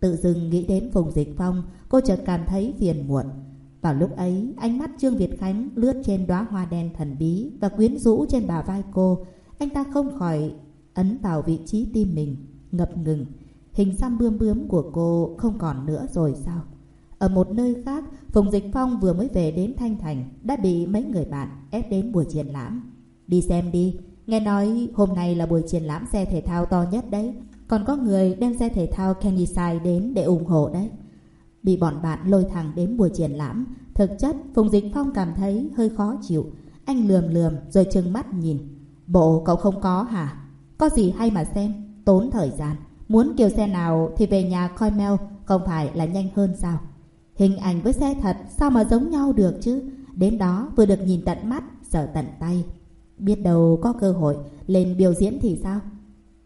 Tự dưng nghĩ đến vùng dịch phong, cô chợt cảm thấy phiền muộn. Vào lúc ấy, ánh mắt Trương Việt Khánh lướt trên đóa hoa đen thần bí và quyến rũ trên bà vai cô. Anh ta không khỏi... ấn vào vị trí tim mình, ngập ngừng. Hình xăm bươm bướm của cô không còn nữa rồi sao? Ở một nơi khác, Phùng Dịch Phong vừa mới về đến Thanh Thành đã bị mấy người bạn ép đến buổi triển lãm. Đi xem đi, nghe nói hôm nay là buổi triển lãm xe thể thao to nhất đấy. Còn có người đem xe thể thao Kennyside đến để ủng hộ đấy. Bị bọn bạn lôi thẳng đến buổi triển lãm, thực chất Phùng Dịch Phong cảm thấy hơi khó chịu. Anh lườm lườm rồi trừng mắt nhìn. Bộ cậu không có hả? Có gì hay mà xem, tốn thời gian. Muốn kiểu xe nào thì về nhà coi mail, không phải là nhanh hơn sao? Hình ảnh với xe thật sao mà giống nhau được chứ? Đến đó vừa được nhìn tận mắt, sợ tận tay. Biết đâu có cơ hội lên biểu diễn thì sao?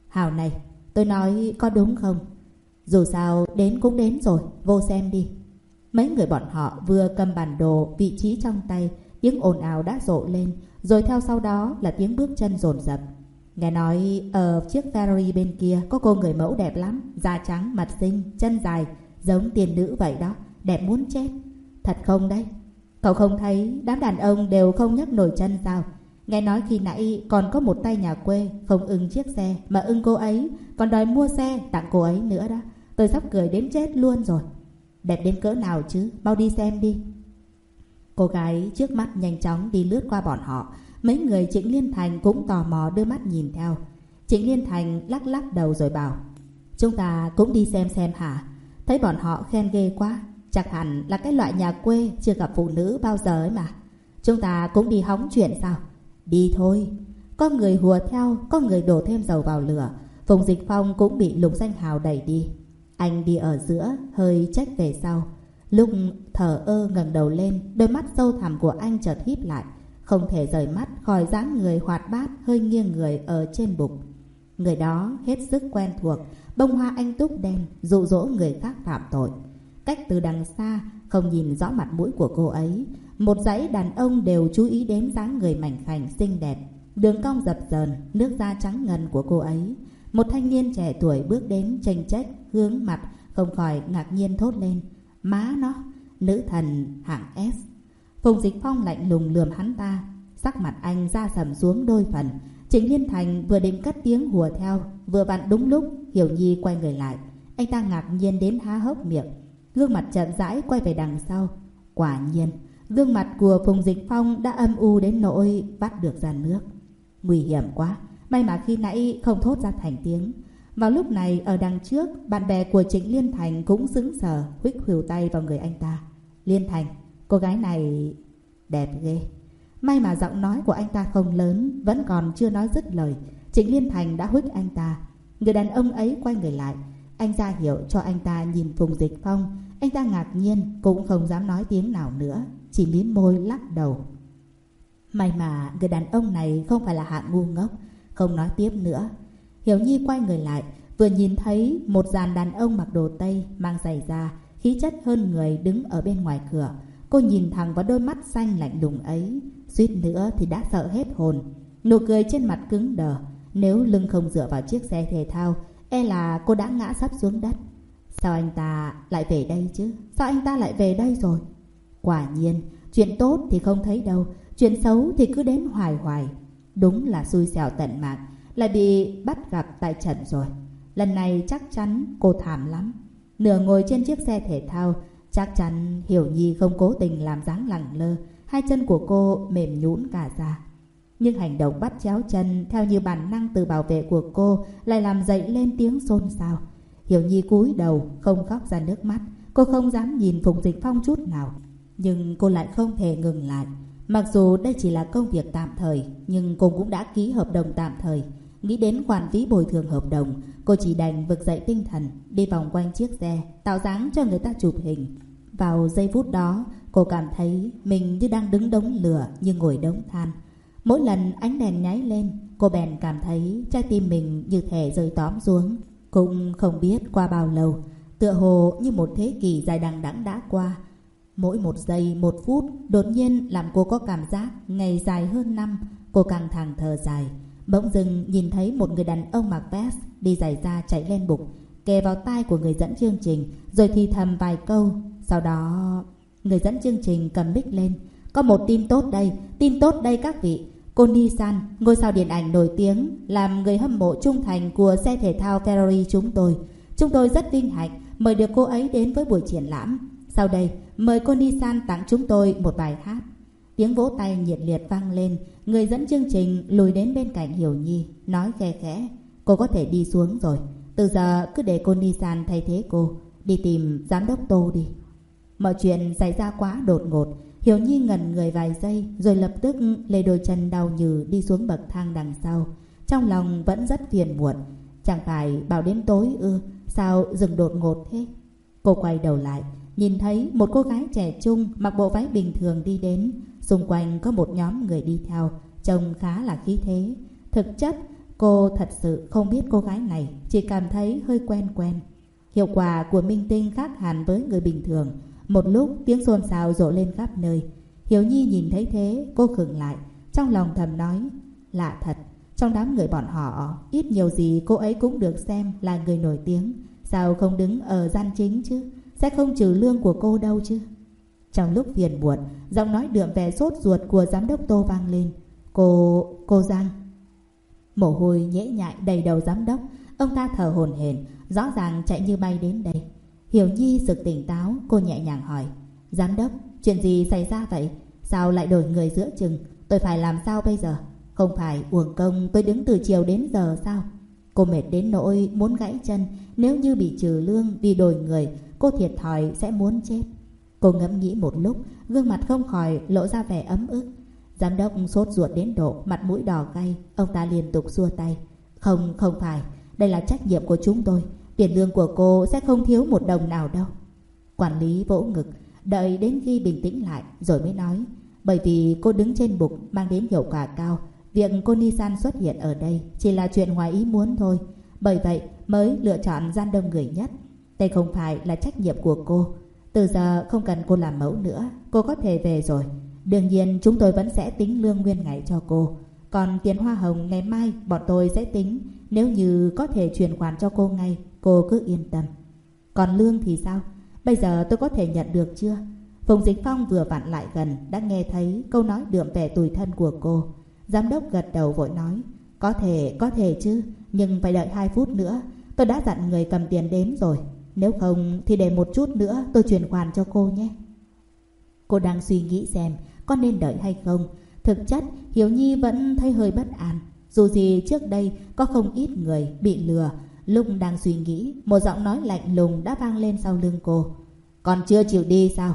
Hào này, tôi nói có đúng không? Dù sao đến cũng đến rồi, vô xem đi. Mấy người bọn họ vừa cầm bản đồ vị trí trong tay, tiếng ồn ào đã rộ lên, rồi theo sau đó là tiếng bước chân rồn rập. Nghe nói ở chiếc Ferrari bên kia có cô người mẫu đẹp lắm, da trắng, mặt xinh, chân dài, giống tiền nữ vậy đó, đẹp muốn chết. Thật không đấy? Cậu không thấy đám đàn ông đều không nhấc nổi chân sao? Nghe nói khi nãy còn có một tay nhà quê không ưng chiếc xe mà ưng cô ấy, còn đòi mua xe tặng cô ấy nữa đó. Tôi sắp cười đến chết luôn rồi. Đẹp đến cỡ nào chứ, mau đi xem đi. Cô gái trước mắt nhanh chóng đi lướt qua bọn họ. Mấy người Trịnh Liên Thành cũng tò mò đưa mắt nhìn theo. Trịnh Liên Thành lắc lắc đầu rồi bảo Chúng ta cũng đi xem xem hả? Thấy bọn họ khen ghê quá. Chắc hẳn là cái loại nhà quê chưa gặp phụ nữ bao giờ ấy mà. Chúng ta cũng đi hóng chuyện sao? Đi thôi. Có người hùa theo, có người đổ thêm dầu vào lửa. Phùng Dịch Phong cũng bị Lục Danh Hào đẩy đi. Anh đi ở giữa, hơi trách về sau. Lúc thở ơ ngẩng đầu lên, đôi mắt sâu thẳm của anh chợt híp lại. Không thể rời mắt khỏi dáng người hoạt bát hơi nghiêng người ở trên bụng Người đó hết sức quen thuộc, bông hoa anh túc đen, dụ dỗ người khác phạm tội. Cách từ đằng xa, không nhìn rõ mặt mũi của cô ấy. Một dãy đàn ông đều chú ý đến dáng người mảnh khảnh xinh đẹp, đường cong dập dờn, nước da trắng ngần của cô ấy. Một thanh niên trẻ tuổi bước đến tranh trách, hướng mặt, không khỏi ngạc nhiên thốt lên. Má nó, nữ thần hạng S. Phùng Dịch Phong lạnh lùng lườm hắn ta, sắc mặt anh ra sầm xuống đôi phần. Trịnh Liên Thành vừa định cất tiếng hùa theo, vừa vặn đúng lúc Hiểu Nhi quay người lại. Anh ta ngạc nhiên đến há hốc miệng, gương mặt chậm rãi quay về đằng sau. Quả nhiên, gương mặt của Phùng Dịch Phong đã âm u đến nỗi bắt được ra nước. Nguy hiểm quá, may mà khi nãy không thốt ra thành tiếng. Vào lúc này ở đằng trước, bạn bè của Trịnh Liên Thành cũng sững sờ, huých khuỷu tay vào người anh ta. Liên Thành, cô gái này đẹp ghê. May mà giọng nói của anh ta không lớn, vẫn còn chưa nói dứt lời. Trịnh Liên Thành đã huých anh ta. Người đàn ông ấy quay người lại. Anh ra hiệu cho anh ta nhìn Phùng Dịch Phong. Anh ta ngạc nhiên, cũng không dám nói tiếng nào nữa, chỉ mím môi lắc đầu. May mà người đàn ông này không phải là hạng ngu ngốc, không nói tiếp nữa. Hiểu Nhi quay người lại, vừa nhìn thấy một dàn đàn ông mặc đồ Tây mang giày da, khí chất hơn người đứng ở bên ngoài cửa. Cô nhìn thẳng vào đôi mắt xanh lạnh lùng ấy, suýt nữa thì đã sợ hết hồn. Nụ cười trên mặt cứng đờ, nếu lưng không dựa vào chiếc xe thể thao, e là cô đã ngã sắp xuống đất. Sao anh ta lại về đây chứ? Sao anh ta lại về đây rồi? Quả nhiên, chuyện tốt thì không thấy đâu, chuyện xấu thì cứ đến hoài hoài. Đúng là xui xẻo tận mạng, lại bị bắt gặp tại trận rồi. Lần này chắc chắn cô thảm lắm. Nửa ngồi trên chiếc xe thể thao, chắc chắn Hiểu Nhi không cố tình làm dáng lẳng lơ, hai chân của cô mềm nhũn cả ra. Nhưng hành động bắt chéo chân theo như bản năng từ bảo vệ của cô lại làm dậy lên tiếng xôn xao. Hiểu Nhi cúi đầu, không khóc ra nước mắt. Cô không dám nhìn Phùng Dịch Phong chút nào. Nhưng cô lại không thể ngừng lại. Mặc dù đây chỉ là công việc tạm thời, nhưng cô cũng đã ký hợp đồng tạm thời. Nghĩ đến khoản phí bồi thường hợp đồng, cô chỉ đành vực dậy tinh thần, đi vòng quanh chiếc xe, tạo dáng cho người ta chụp hình. Vào giây phút đó, cô cảm thấy mình như đang đứng đống lửa như ngồi đống than. Mỗi lần ánh đèn nháy lên, cô bèn cảm thấy trái tim mình như thể rơi tóm xuống. Cũng không biết qua bao lâu, tựa hồ như một thế kỷ dài đằng đẵng đã qua. Mỗi một giây, một phút, đột nhiên làm cô có cảm giác ngày dài hơn năm. Cô căng thẳng thở dài. Bỗng dưng nhìn thấy một người đàn ông mặc vest đi giày da chạy lên bục, kề vào tai của người dẫn chương trình, rồi thì thầm vài câu. Sau đó, người dẫn chương trình cầm mic lên. Có một tin tốt đây, tin tốt đây các vị. Cô Nissan, ngôi sao điện ảnh nổi tiếng, làm người hâm mộ trung thành của xe thể thao Ferrari chúng tôi. Chúng tôi rất vinh hạnh mời được cô ấy đến với buổi triển lãm. Sau đây, mời cô Nissan tặng chúng tôi một bài hát. Tiếng vỗ tay nhiệt liệt vang lên, người dẫn chương trình lùi đến bên cạnh Hiểu Nhi, nói khe khẽ. Cô có thể đi xuống rồi, từ giờ cứ để cô Nissan thay thế cô, đi tìm giám đốc Tô đi. Mọi chuyện xảy ra quá đột ngột, Hiểu Nhi ngẩn người vài giây rồi lập tức lê đôi chân đau nhừ đi xuống bậc thang đằng sau. Trong lòng vẫn rất phiền muộn, chẳng phải bảo đến tối ư, sao dừng đột ngột thế? Cô quay đầu lại, nhìn thấy một cô gái trẻ trung mặc bộ váy bình thường đi đến, xung quanh có một nhóm người đi theo, trông khá là khí thế. Thực chất, cô thật sự không biết cô gái này, chỉ cảm thấy hơi quen quen. Hiệu quả của minh tinh khác hẳn với người bình thường. Một lúc tiếng xôn xao rộ lên khắp nơi. Hiếu Nhi nhìn thấy thế, cô khựng lại, trong lòng thầm nói, lạ thật. Trong đám người bọn họ, ít nhiều gì cô ấy cũng được xem là người nổi tiếng. Sao không đứng ở gian chính chứ? Sẽ không trừ lương của cô đâu chứ? Trong lúc phiền muộn, giọng nói đượm vẻ sốt ruột của giám đốc Tô vang lên. Cô... cô Giang. Mồ hôi nhễ nhại đầy đầu giám đốc. Ông ta thở hổn hển, rõ ràng chạy như bay đến đây. Hiểu Nhi sực tỉnh táo, cô nhẹ nhàng hỏi. Giám đốc, chuyện gì xảy ra vậy? Sao lại đổi người giữa chừng? Tôi phải làm sao bây giờ? Không phải uổng công tôi đứng từ chiều đến giờ sao? Cô mệt đến nỗi muốn gãy chân. Nếu như bị trừ lương vì đổi người, cô thiệt thòi sẽ muốn chết. Cô ngẫm nghĩ một lúc, gương mặt không khỏi lộ ra vẻ ấm ức. Giám đốc sốt ruột đến độ mặt mũi đỏ gay, ông ta liên tục xua tay. Không, không phải, đây là trách nhiệm của chúng tôi. Tiền lương của cô sẽ không thiếu một đồng nào đâu. Quản lý vỗ ngực, đợi đến khi bình tĩnh lại rồi mới nói. Bởi vì cô đứng trên bục mang đến hiệu quả cao, việc cô Nissan xuất hiện ở đây chỉ là chuyện ngoài ý muốn thôi. Bởi vậy mới lựa chọn gian đông người nhất. Đây không phải là trách nhiệm của cô. Từ giờ không cần cô làm mẫu nữa, cô có thể về rồi. Đương nhiên chúng tôi vẫn sẽ tính lương nguyên ngày cho cô. Còn tiền hoa hồng ngày mai bọn tôi sẽ tính. Nếu như có thể chuyển khoản cho cô ngay, cô cứ yên tâm. Còn lương thì sao? Bây giờ tôi có thể nhận được chưa? Phùng Dịch Phong vừa vặn lại gần đã nghe thấy câu nói đượm vẻ tủi thân của cô. Giám đốc gật đầu vội nói. Có thể, có thể chứ, nhưng phải đợi 2 phút nữa. Tôi đã dặn người cầm tiền đến rồi. Nếu không thì để một chút nữa tôi chuyển khoản cho cô nhé. Cô đang suy nghĩ xem có nên đợi hay không. Thực chất Hiếu Nhi vẫn thấy hơi bất an. Dù gì trước đây có không ít người bị lừa. Lúc đang suy nghĩ, một giọng nói lạnh lùng đã vang lên sau lưng cô. Còn chưa chịu đi sao?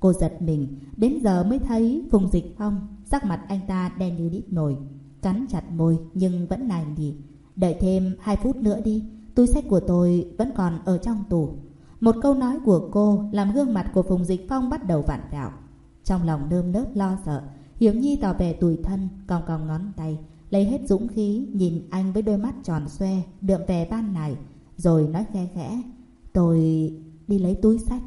Cô giật mình, đến giờ mới thấy Phùng Dịch Phong, sắc mặt anh ta đen như đít nổi. Cắn chặt môi nhưng vẫn nài nỉ. Đợi thêm hai phút nữa đi, túi sách của tôi vẫn còn ở trong tủ. Một câu nói của cô làm gương mặt của Phùng Dịch Phong bắt đầu vặn vẹo. Trong lòng nơm nớp lo sợ, Hiếu Nhi tỏ vẻ tủi thân, cong cong ngón tay, lấy hết dũng khí nhìn anh với đôi mắt tròn xoe, đượm vẻ ban này, rồi nói khe khẽ, tôi đi lấy túi sách.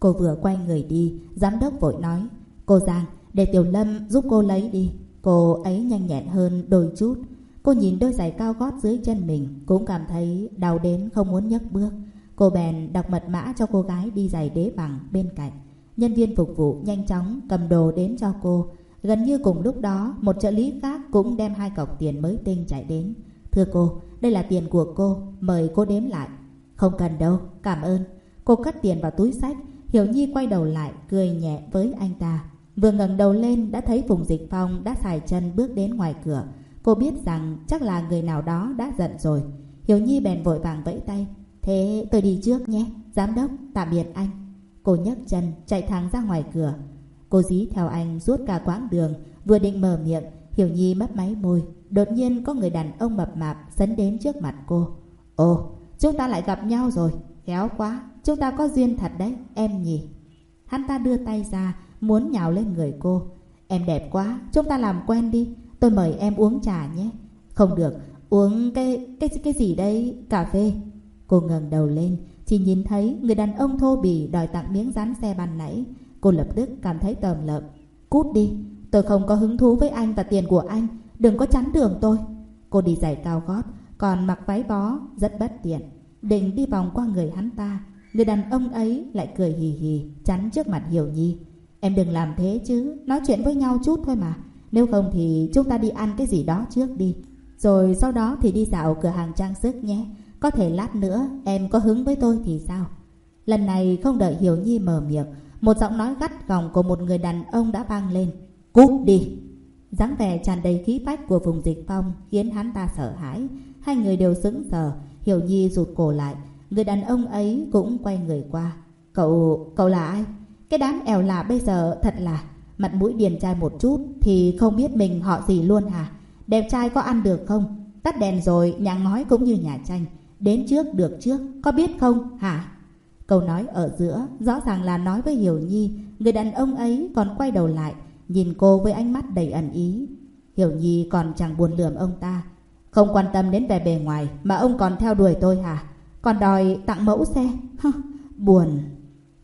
Cô vừa quay người đi, giám đốc vội nói, cô Giang, để Tiểu Lâm giúp cô lấy đi. Cô ấy nhanh nhẹn hơn đôi chút. Cô nhìn đôi giày cao gót dưới chân mình, cũng cảm thấy đau đến không muốn nhấc bước. Cô bèn đọc mật mã cho cô gái đi giày đế bằng bên cạnh. Nhân viên phục vụ nhanh chóng cầm đồ đến cho cô. Gần như cùng lúc đó, một trợ lý khác cũng đem hai cọc tiền mới tinh chạy đến. Thưa cô, đây là tiền của cô, mời cô đếm lại. Không cần đâu, cảm ơn. Cô cất tiền vào túi sách, Hiểu Nhi quay đầu lại, cười nhẹ với anh ta. Vừa ngẩng đầu lên đã thấy Phùng Dịch Phong đã xài chân bước đến ngoài cửa. Cô biết rằng chắc là người nào đó đã giận rồi. Hiểu Nhi bèn vội vàng vẫy tay. Thế tôi đi trước nhé, giám đốc, tạm biệt anh. Cô nhấc chân chạy thẳng ra ngoài cửa. Cô dí theo anh suốt cả quãng đường, vừa định mở miệng, Hiểu Nhi mấp máy môi. Đột nhiên có người đàn ông mập mạp sấn đến trước mặt cô. Ồ, chúng ta lại gặp nhau rồi, khéo quá, chúng ta có duyên thật đấy, em nhỉ. Hắn ta đưa tay ra, muốn nhào lên người cô. Em đẹp quá, chúng ta làm quen đi, tôi mời em uống trà nhé. Không được, uống cái cái cái gì đây, cà phê. Cô ngẩng đầu lên, chỉ nhìn thấy người đàn ông thô bỉ đòi tặng miếng rán xe ban nãy. Cô lập tức cảm thấy tờm lợm. Cút đi, tôi không có hứng thú với anh và tiền của anh. Đừng có chắn đường tôi. Cô đi giày cao gót, còn mặc váy bó, rất bất tiện. Định đi vòng qua người hắn ta. Người đàn ông ấy lại cười hì hì, chắn trước mặt Hiểu Nhi. Em đừng làm thế chứ, nói chuyện với nhau chút thôi mà. Nếu không thì chúng ta đi ăn cái gì đó trước đi. Rồi sau đó thì đi dạo cửa hàng trang sức nhé. Có thể lát nữa em có hứng với tôi thì sao? Lần này không đợi Hiểu Nhi mở miệng. Một giọng nói gắt gỏng của một người đàn ông đã vang lên. Cút đi! dáng vẻ tràn đầy khí phách của vùng dịch phong khiến hắn ta sợ hãi. Hai người đều sững sờ. Hiểu Nhi rụt cổ lại. Người đàn ông ấy cũng quay người qua. Cậu... cậu là ai? Cái đám ẻo lạ bây giờ thật là mặt mũi điền trai một chút thì không biết mình họ gì luôn hả? Đẹp trai có ăn được không? Tắt đèn rồi, nhà ngói cũng như nhà tranh. Đến trước được trước, có biết không hả? Câu nói ở giữa rõ ràng là nói với Hiểu Nhi. Người đàn ông ấy còn quay đầu lại, nhìn cô với ánh mắt đầy ẩn ý. Hiểu Nhi còn chẳng buồn lườm ông ta. Không quan tâm đến vẻ bề ngoài mà ông còn theo đuổi tôi hả? Còn đòi tặng mẫu xe? buồn.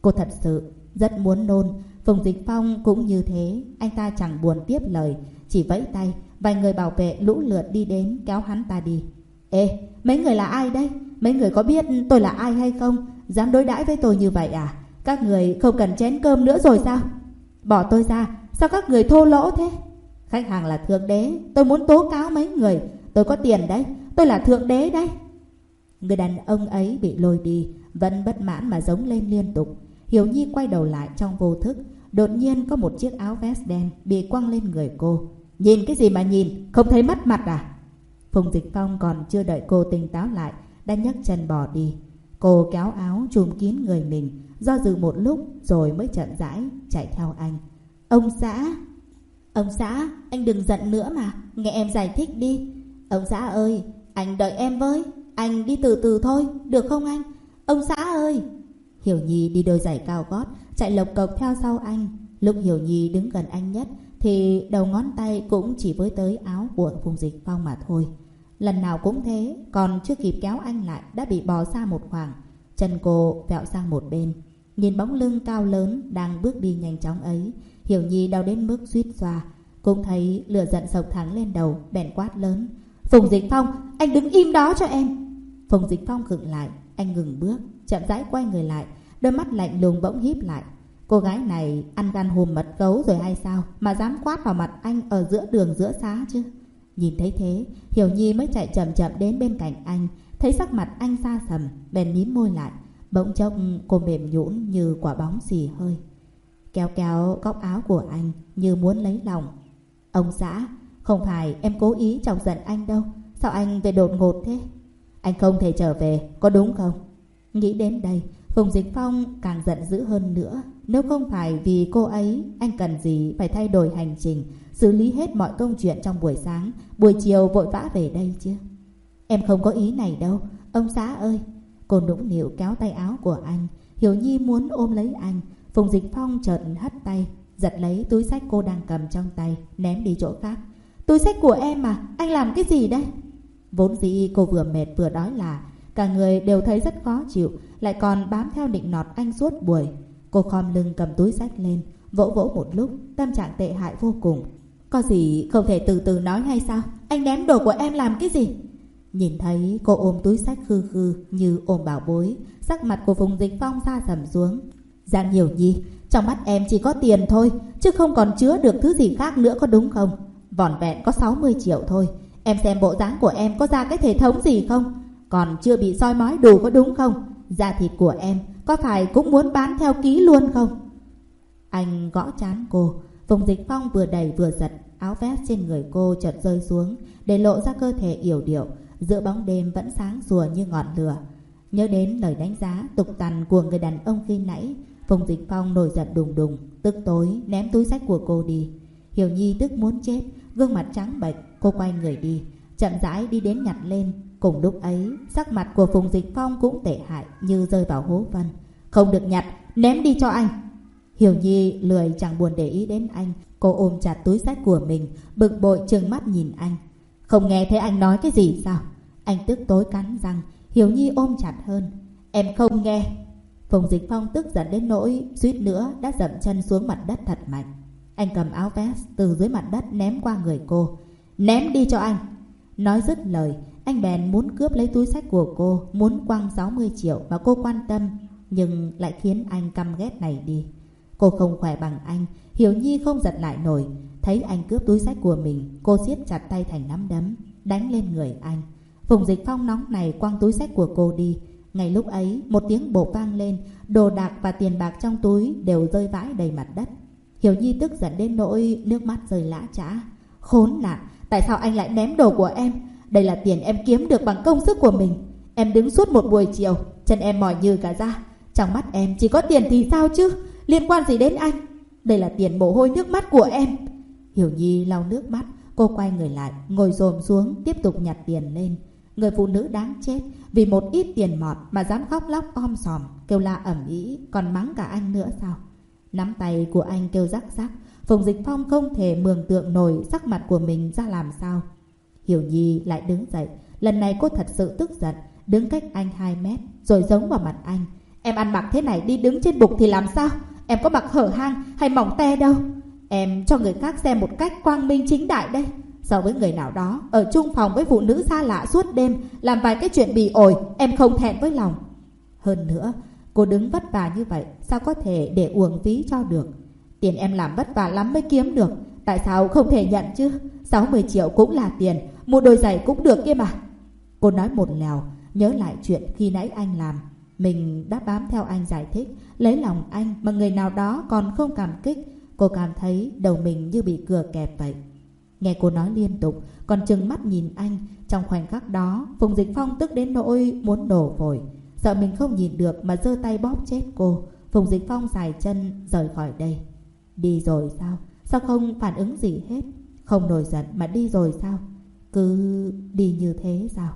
Cô thật sự rất muốn nôn. Phùng Dịch Phong cũng như thế. Anh ta chẳng buồn tiếp lời. Chỉ vẫy tay. Vài người bảo vệ lũ lượt đi đến kéo hắn ta đi. Ê, mấy người là ai đây? Mấy người có biết tôi là ai hay không? Dám đối đãi với tôi như vậy à? Các người không cần chén cơm nữa rồi sao? Bỏ tôi ra, sao các người thô lỗ thế? Khách hàng là thượng đế, tôi muốn tố cáo mấy người. Tôi có tiền đấy, tôi là thượng đế đấy. Người đàn ông ấy bị lôi đi, vẫn bất mãn mà giống lên liên tục. Hiểu Nhi quay đầu lại trong vô thức, đột nhiên có một chiếc áo vest đen bị quăng lên người cô. Nhìn cái gì mà nhìn, không thấy mất mặt à? Phùng Dịch Phong còn chưa đợi cô tỉnh táo lại, đã nhấc chân bỏ đi. Cô kéo áo trùm kín người mình, do dự một lúc rồi mới chậm rãi chạy theo anh. Ông xã! Ông xã, anh đừng giận nữa mà, nghe em giải thích đi. Ông xã ơi, anh đợi em với, anh đi từ từ thôi, được không anh? Ông xã ơi! Hiểu Nhi đi đôi giày cao gót, chạy lộc cộc theo sau anh. Lúc Hiểu Nhi đứng gần anh nhất, thì đầu ngón tay cũng chỉ với tới áo của Phùng Dịch Phong mà thôi. Lần nào cũng thế, còn chưa kịp kéo anh lại đã bị bò xa một khoảng. Chân cô vẹo sang một bên. Nhìn bóng lưng cao lớn đang bước đi nhanh chóng ấy, Hiểu Nhi đau đến mức suýt xoa. Cũng thấy lửa giận sộc thẳng lên đầu, bèn quát lớn. Phùng Dịch Phong, anh đứng im đó cho em. Phùng Dịch Phong khựng lại, anh ngừng bước, chậm rãi quay người lại, đôi mắt lạnh lùng bỗng híp lại. Cô gái này ăn gan hùm mật gấu rồi hay sao mà dám quát vào mặt anh ở giữa đường giữa xá chứ? Nhìn thấy thế, Hiểu Nhi mới chạy chậm chậm đến bên cạnh anh, thấy sắc mặt anh xa sầm, bèn mím môi lại. Bỗng chốc cô mềm nhũn như quả bóng xì hơi. Kéo kéo góc áo của anh như muốn lấy lòng. Ông xã, không phải em cố ý chọc giận anh đâu. Sao anh về đột ngột thế? Anh không thể trở về, có đúng không? Nghĩ đến đây, Phùng Dịch Phong càng giận dữ hơn nữa. Nếu không phải vì cô ấy, anh cần gì phải thay đổi hành trình, xử lý hết mọi công chuyện trong buổi sáng, buổi chiều vội vã về đây chứ. Em không có ý này đâu, ông xã ơi. Cô nũng nịu kéo tay áo của anh, Hiểu Nhi muốn ôm lấy anh. Phùng Dịch Phong chợt hất tay, giật lấy túi sách cô đang cầm trong tay, ném đi chỗ khác. Túi sách của em mà, anh làm cái gì đây? Vốn dĩ cô vừa mệt vừa đói là, cả người đều thấy rất khó chịu, lại còn bám theo định nọt anh suốt buổi. Cô khom lưng cầm túi sách lên, vỗ vỗ một lúc, tâm trạng tệ hại vô cùng. Có gì không thể từ từ nói hay sao? Anh ném đồ của em làm cái gì? Nhìn thấy cô ôm túi sách khư khư như ôm bảo bối, sắc mặt của Phùng Dịch Phong xa sầm xuống. Dạ Giang Hiểu Nhi, trong mắt em chỉ có tiền thôi, chứ không còn chứa được thứ gì khác nữa có đúng không? Vỏn vẹn có 60 triệu thôi. Em xem bộ dáng của em có ra cái thể thống gì không? Còn chưa bị soi mói đủ có đúng không? Da thịt của em có phải cũng muốn bán theo ký luôn không? Anh gõ chán cô. Phùng Dịch Phong vừa đẩy vừa giật. Áo vest trên người cô chợt rơi xuống, để lộ ra cơ thể yểu điệu. Giữa bóng đêm vẫn sáng rùa như ngọn lửa. Nhớ đến lời đánh giá tục tằn của người đàn ông khi nãy. Phùng Dịch Phong nổi giận đùng đùng. Tức tối, ném túi sách của cô đi. Hiểu Nhi tức muốn chết. Gương mặt trắng bệch. Cô quay người đi. Chậm rãi đi đến nhặt lên Cùng lúc ấy, sắc mặt của Phùng Dịch Phong cũng tệ hại như rơi vào hố phân. Không được nhặt, ném đi cho anh. Hiểu Nhi lười chẳng buồn để ý đến anh. Cô ôm chặt túi sách của mình, bực bội trừng mắt nhìn anh. Không nghe thấy anh nói cái gì sao? Anh tức tối cắn răng, Hiểu Nhi ôm chặt hơn. Em không nghe. Phùng Dịch Phong tức giận đến nỗi, suýt nữa đã dậm chân xuống mặt đất thật mạnh. Anh cầm áo vest từ dưới mặt đất ném qua người cô. Ném đi cho anh. Nói dứt lời, anh bèn muốn cướp lấy túi sách của cô, muốn quăng 60 triệu mà cô quan tâm, nhưng lại khiến anh căm ghét này đi. Cô không khỏe bằng anh, Hiểu Nhi không giật lại nổi. Thấy anh cướp túi sách của mình Cô siết chặt tay thành nắm đấm Đánh lên người anh. Phùng Dịch Phong nóng này quăng túi sách của cô đi. Ngay lúc ấy một tiếng bột vang lên Đồ đạc và tiền bạc trong túi Đều rơi vãi đầy mặt đất. Hiểu Nhi tức giận đến nỗi nước mắt rơi lã chã Khốn nạn Tại sao anh lại ném đồ của em? Đây là tiền em kiếm được bằng công sức của mình. Em đứng suốt một buổi chiều, Chân em mỏi như cả da. Trong mắt em chỉ có tiền thì sao chứ? Liên quan gì đến anh? Đây là tiền mồ hôi nước mắt của em. Hiểu Nhi lau nước mắt. Cô quay người lại, Ngồi rồm xuống, Tiếp tục nhặt tiền lên. Người phụ nữ đáng chết, Vì một ít tiền mọt Mà dám khóc lóc om sòm, Kêu la ẩm ý, Còn mắng cả anh nữa sao? Nắm tay của anh kêu rắc rắc. Phùng Dịch Phong không thể mường tượng nổi Sắc mặt của mình ra làm sao. Hiểu Nhi lại đứng dậy. Lần này cô thật sự tức giận, Đứng cách anh 2 mét, Rồi giống vào mặt anh. Em ăn mặc thế này đi đứng trên bục thì làm sao? Em có mặc hở hang hay mỏng te đâu? Em cho người khác xem một cách quang minh chính đại đây. So với người nào đó, Ở chung phòng với phụ nữ xa lạ suốt đêm, Làm vài cái chuyện bị ổi, Em không thẹn với lòng. Hơn nữa, Cô đứng vất vả như vậy, Sao có thể để uổng phí cho được? Tiền em làm vất vả lắm mới kiếm được, Tại sao không thể nhận chứ? 60 triệu cũng là tiền Mua đôi giày cũng được kia mà. Cô nói một lèo, Nhớ lại chuyện khi nãy anh làm. Mình đã bám theo anh giải thích, Lấy lòng anh mà người nào đó còn không cảm kích. Cô cảm thấy đầu mình như bị cửa kẹp vậy. Nghe cô nói liên tục, Còn chừng mắt nhìn anh. Trong khoảnh khắc đó, Phùng Dịch Phong tức đến nỗi muốn đổ phổi Sợ mình không nhìn được mà giơ tay bóp chết cô. Phùng Dịch Phong dài chân rời khỏi đây. Đi rồi sao? Sao không phản ứng gì hết? Không nổi giận mà đi rồi sao? Cứ đi như thế sao?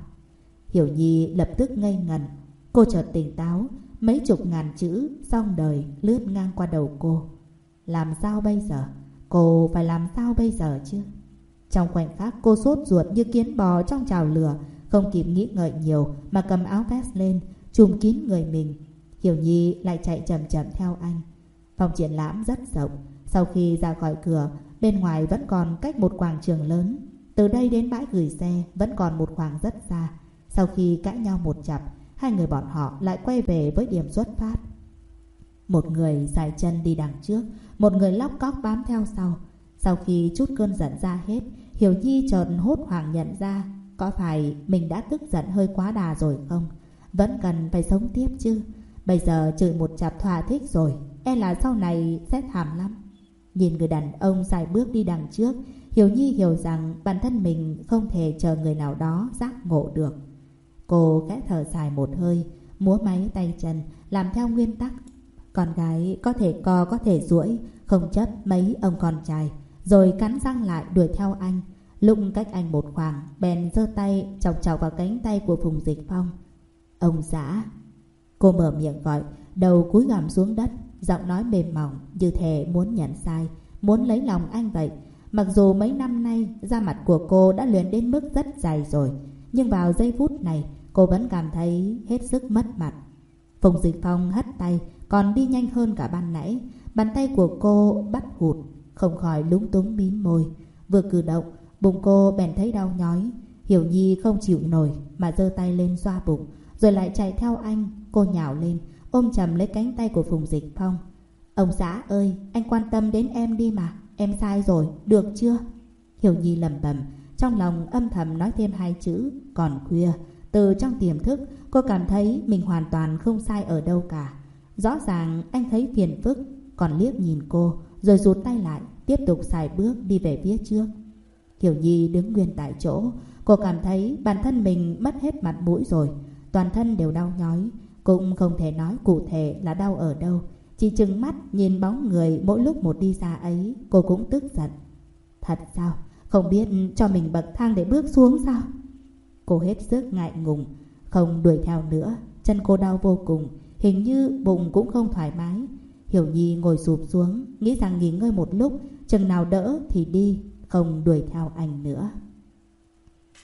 Hiểu Nhi lập tức ngây ngần. Cô chợt tỉnh táo, Mấy chục ngàn chữ Xong đời lướt ngang qua đầu cô. Làm sao bây giờ? Cô phải làm sao bây giờ chứ? Trong khoảnh khắc cô sốt ruột như kiến bò trong chảo lửa, Không kịp nghĩ ngợi nhiều Mà cầm áo vest lên Trùm kín người mình. Hiểu Nhi lại chạy chậm chậm theo anh. Phòng triển lãm rất rộng. Sau khi ra khỏi cửa Bên ngoài vẫn còn cách một quảng trường lớn. Từ đây đến bãi gửi xe Vẫn còn một khoảng rất xa. Sau khi cãi nhau một chặp, Hai người bọn họ lại quay về với điểm xuất phát. Một người dài chân đi đằng trước, Một người lóc cóc bám theo sau. Sau khi chút cơn giận ra hết, Hiểu Nhi chợt hốt hoảng nhận ra Có phải mình đã tức giận hơi quá đà rồi không? Vẫn cần phải sống tiếp chứ. Bây giờ chửi một chặp thỏa thích rồi E là sau này sẽ thảm lắm. Nhìn người đàn ông dài bước đi đằng trước, Hiểu Nhi hiểu rằng bản thân mình không thể chờ người nào đó giác ngộ được. Cô khẽ thở dài một hơi, Múa máy tay chân, Làm theo nguyên tắc. Con gái có thể co, có thể duỗi, Không chấp mấy ông con trai, Rồi cắn răng lại đuổi theo anh. Lúc cách anh một khoảng, Bèn giơ tay chọc chọc vào cánh tay của Phùng Dịch Phong. Ông xã, Cô mở miệng gọi, Đầu cúi gằm xuống đất. Giọng nói mềm mỏng, Như thể muốn nhận sai, Muốn lấy lòng anh vậy. Mặc dù mấy năm nay, Da mặt của cô đã luyện đến mức rất dày rồi, Nhưng vào giây phút này, Cô vẫn cảm thấy hết sức mất mặt. Phùng Dịch Phong hất tay, Còn đi nhanh hơn cả ban nãy. Bàn tay của cô bắt hụt, Không khỏi lúng túng mím môi. Vừa cử động, Bụng cô bèn thấy đau nhói. Hiểu Nhi không chịu nổi, Mà giơ tay lên xoa bụng, Rồi lại chạy theo anh, Cô nhào lên Ôm chầm lấy cánh tay của Phùng Dịch Phong. Ông xã ơi, Anh quan tâm đến em đi mà, Em sai rồi, Được chưa? Hiểu Nhi lầm bầm Trong lòng âm thầm nói thêm hai chữ, Còn khuya. Từ trong tiềm thức, Cô cảm thấy mình hoàn toàn không sai ở đâu cả. Rõ ràng anh thấy phiền phức, Còn liếc nhìn cô, Rồi rụt tay lại, Tiếp tục xài bước đi về phía trước. Hiểu Nhi đứng nguyên tại chỗ, Cô cảm thấy bản thân mình mất hết mặt mũi rồi. Toàn thân đều đau nhói cũng không thể nói cụ thể là đau ở đâu. Chỉ chừng mắt nhìn bóng người mỗi lúc một đi xa ấy, Cô cũng tức giận. Thật sao? Không biết cho mình bậc thang để bước xuống sao? Cô hết sức ngại ngùng, Không đuổi theo nữa. Chân cô đau vô cùng, Hình như bụng cũng không thoải mái. Hiểu Nhi ngồi sụp xuống, Nghĩ rằng nghỉ ngơi một lúc, Chừng nào đỡ thì đi, Không đuổi theo anh nữa.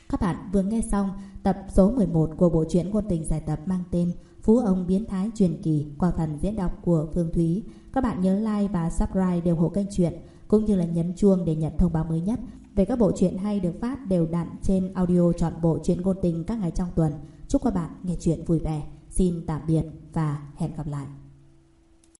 Các bạn vừa nghe xong tập số 11 của bộ truyện ngôn tình giải tập mang tên Phú ông biến thái truyền kỳ qua phần diễn đọc của Phương Thúy. Các bạn nhớ like và subscribe đều hộ kênh truyện, cũng như là nhấn chuông để nhận thông báo mới nhất về các bộ truyện hay được phát đều đặn trên audio chọn bộ truyện ngôn tình các ngày trong tuần. Chúc các bạn nghe truyện vui vẻ. Xin tạm biệt và hẹn gặp lại.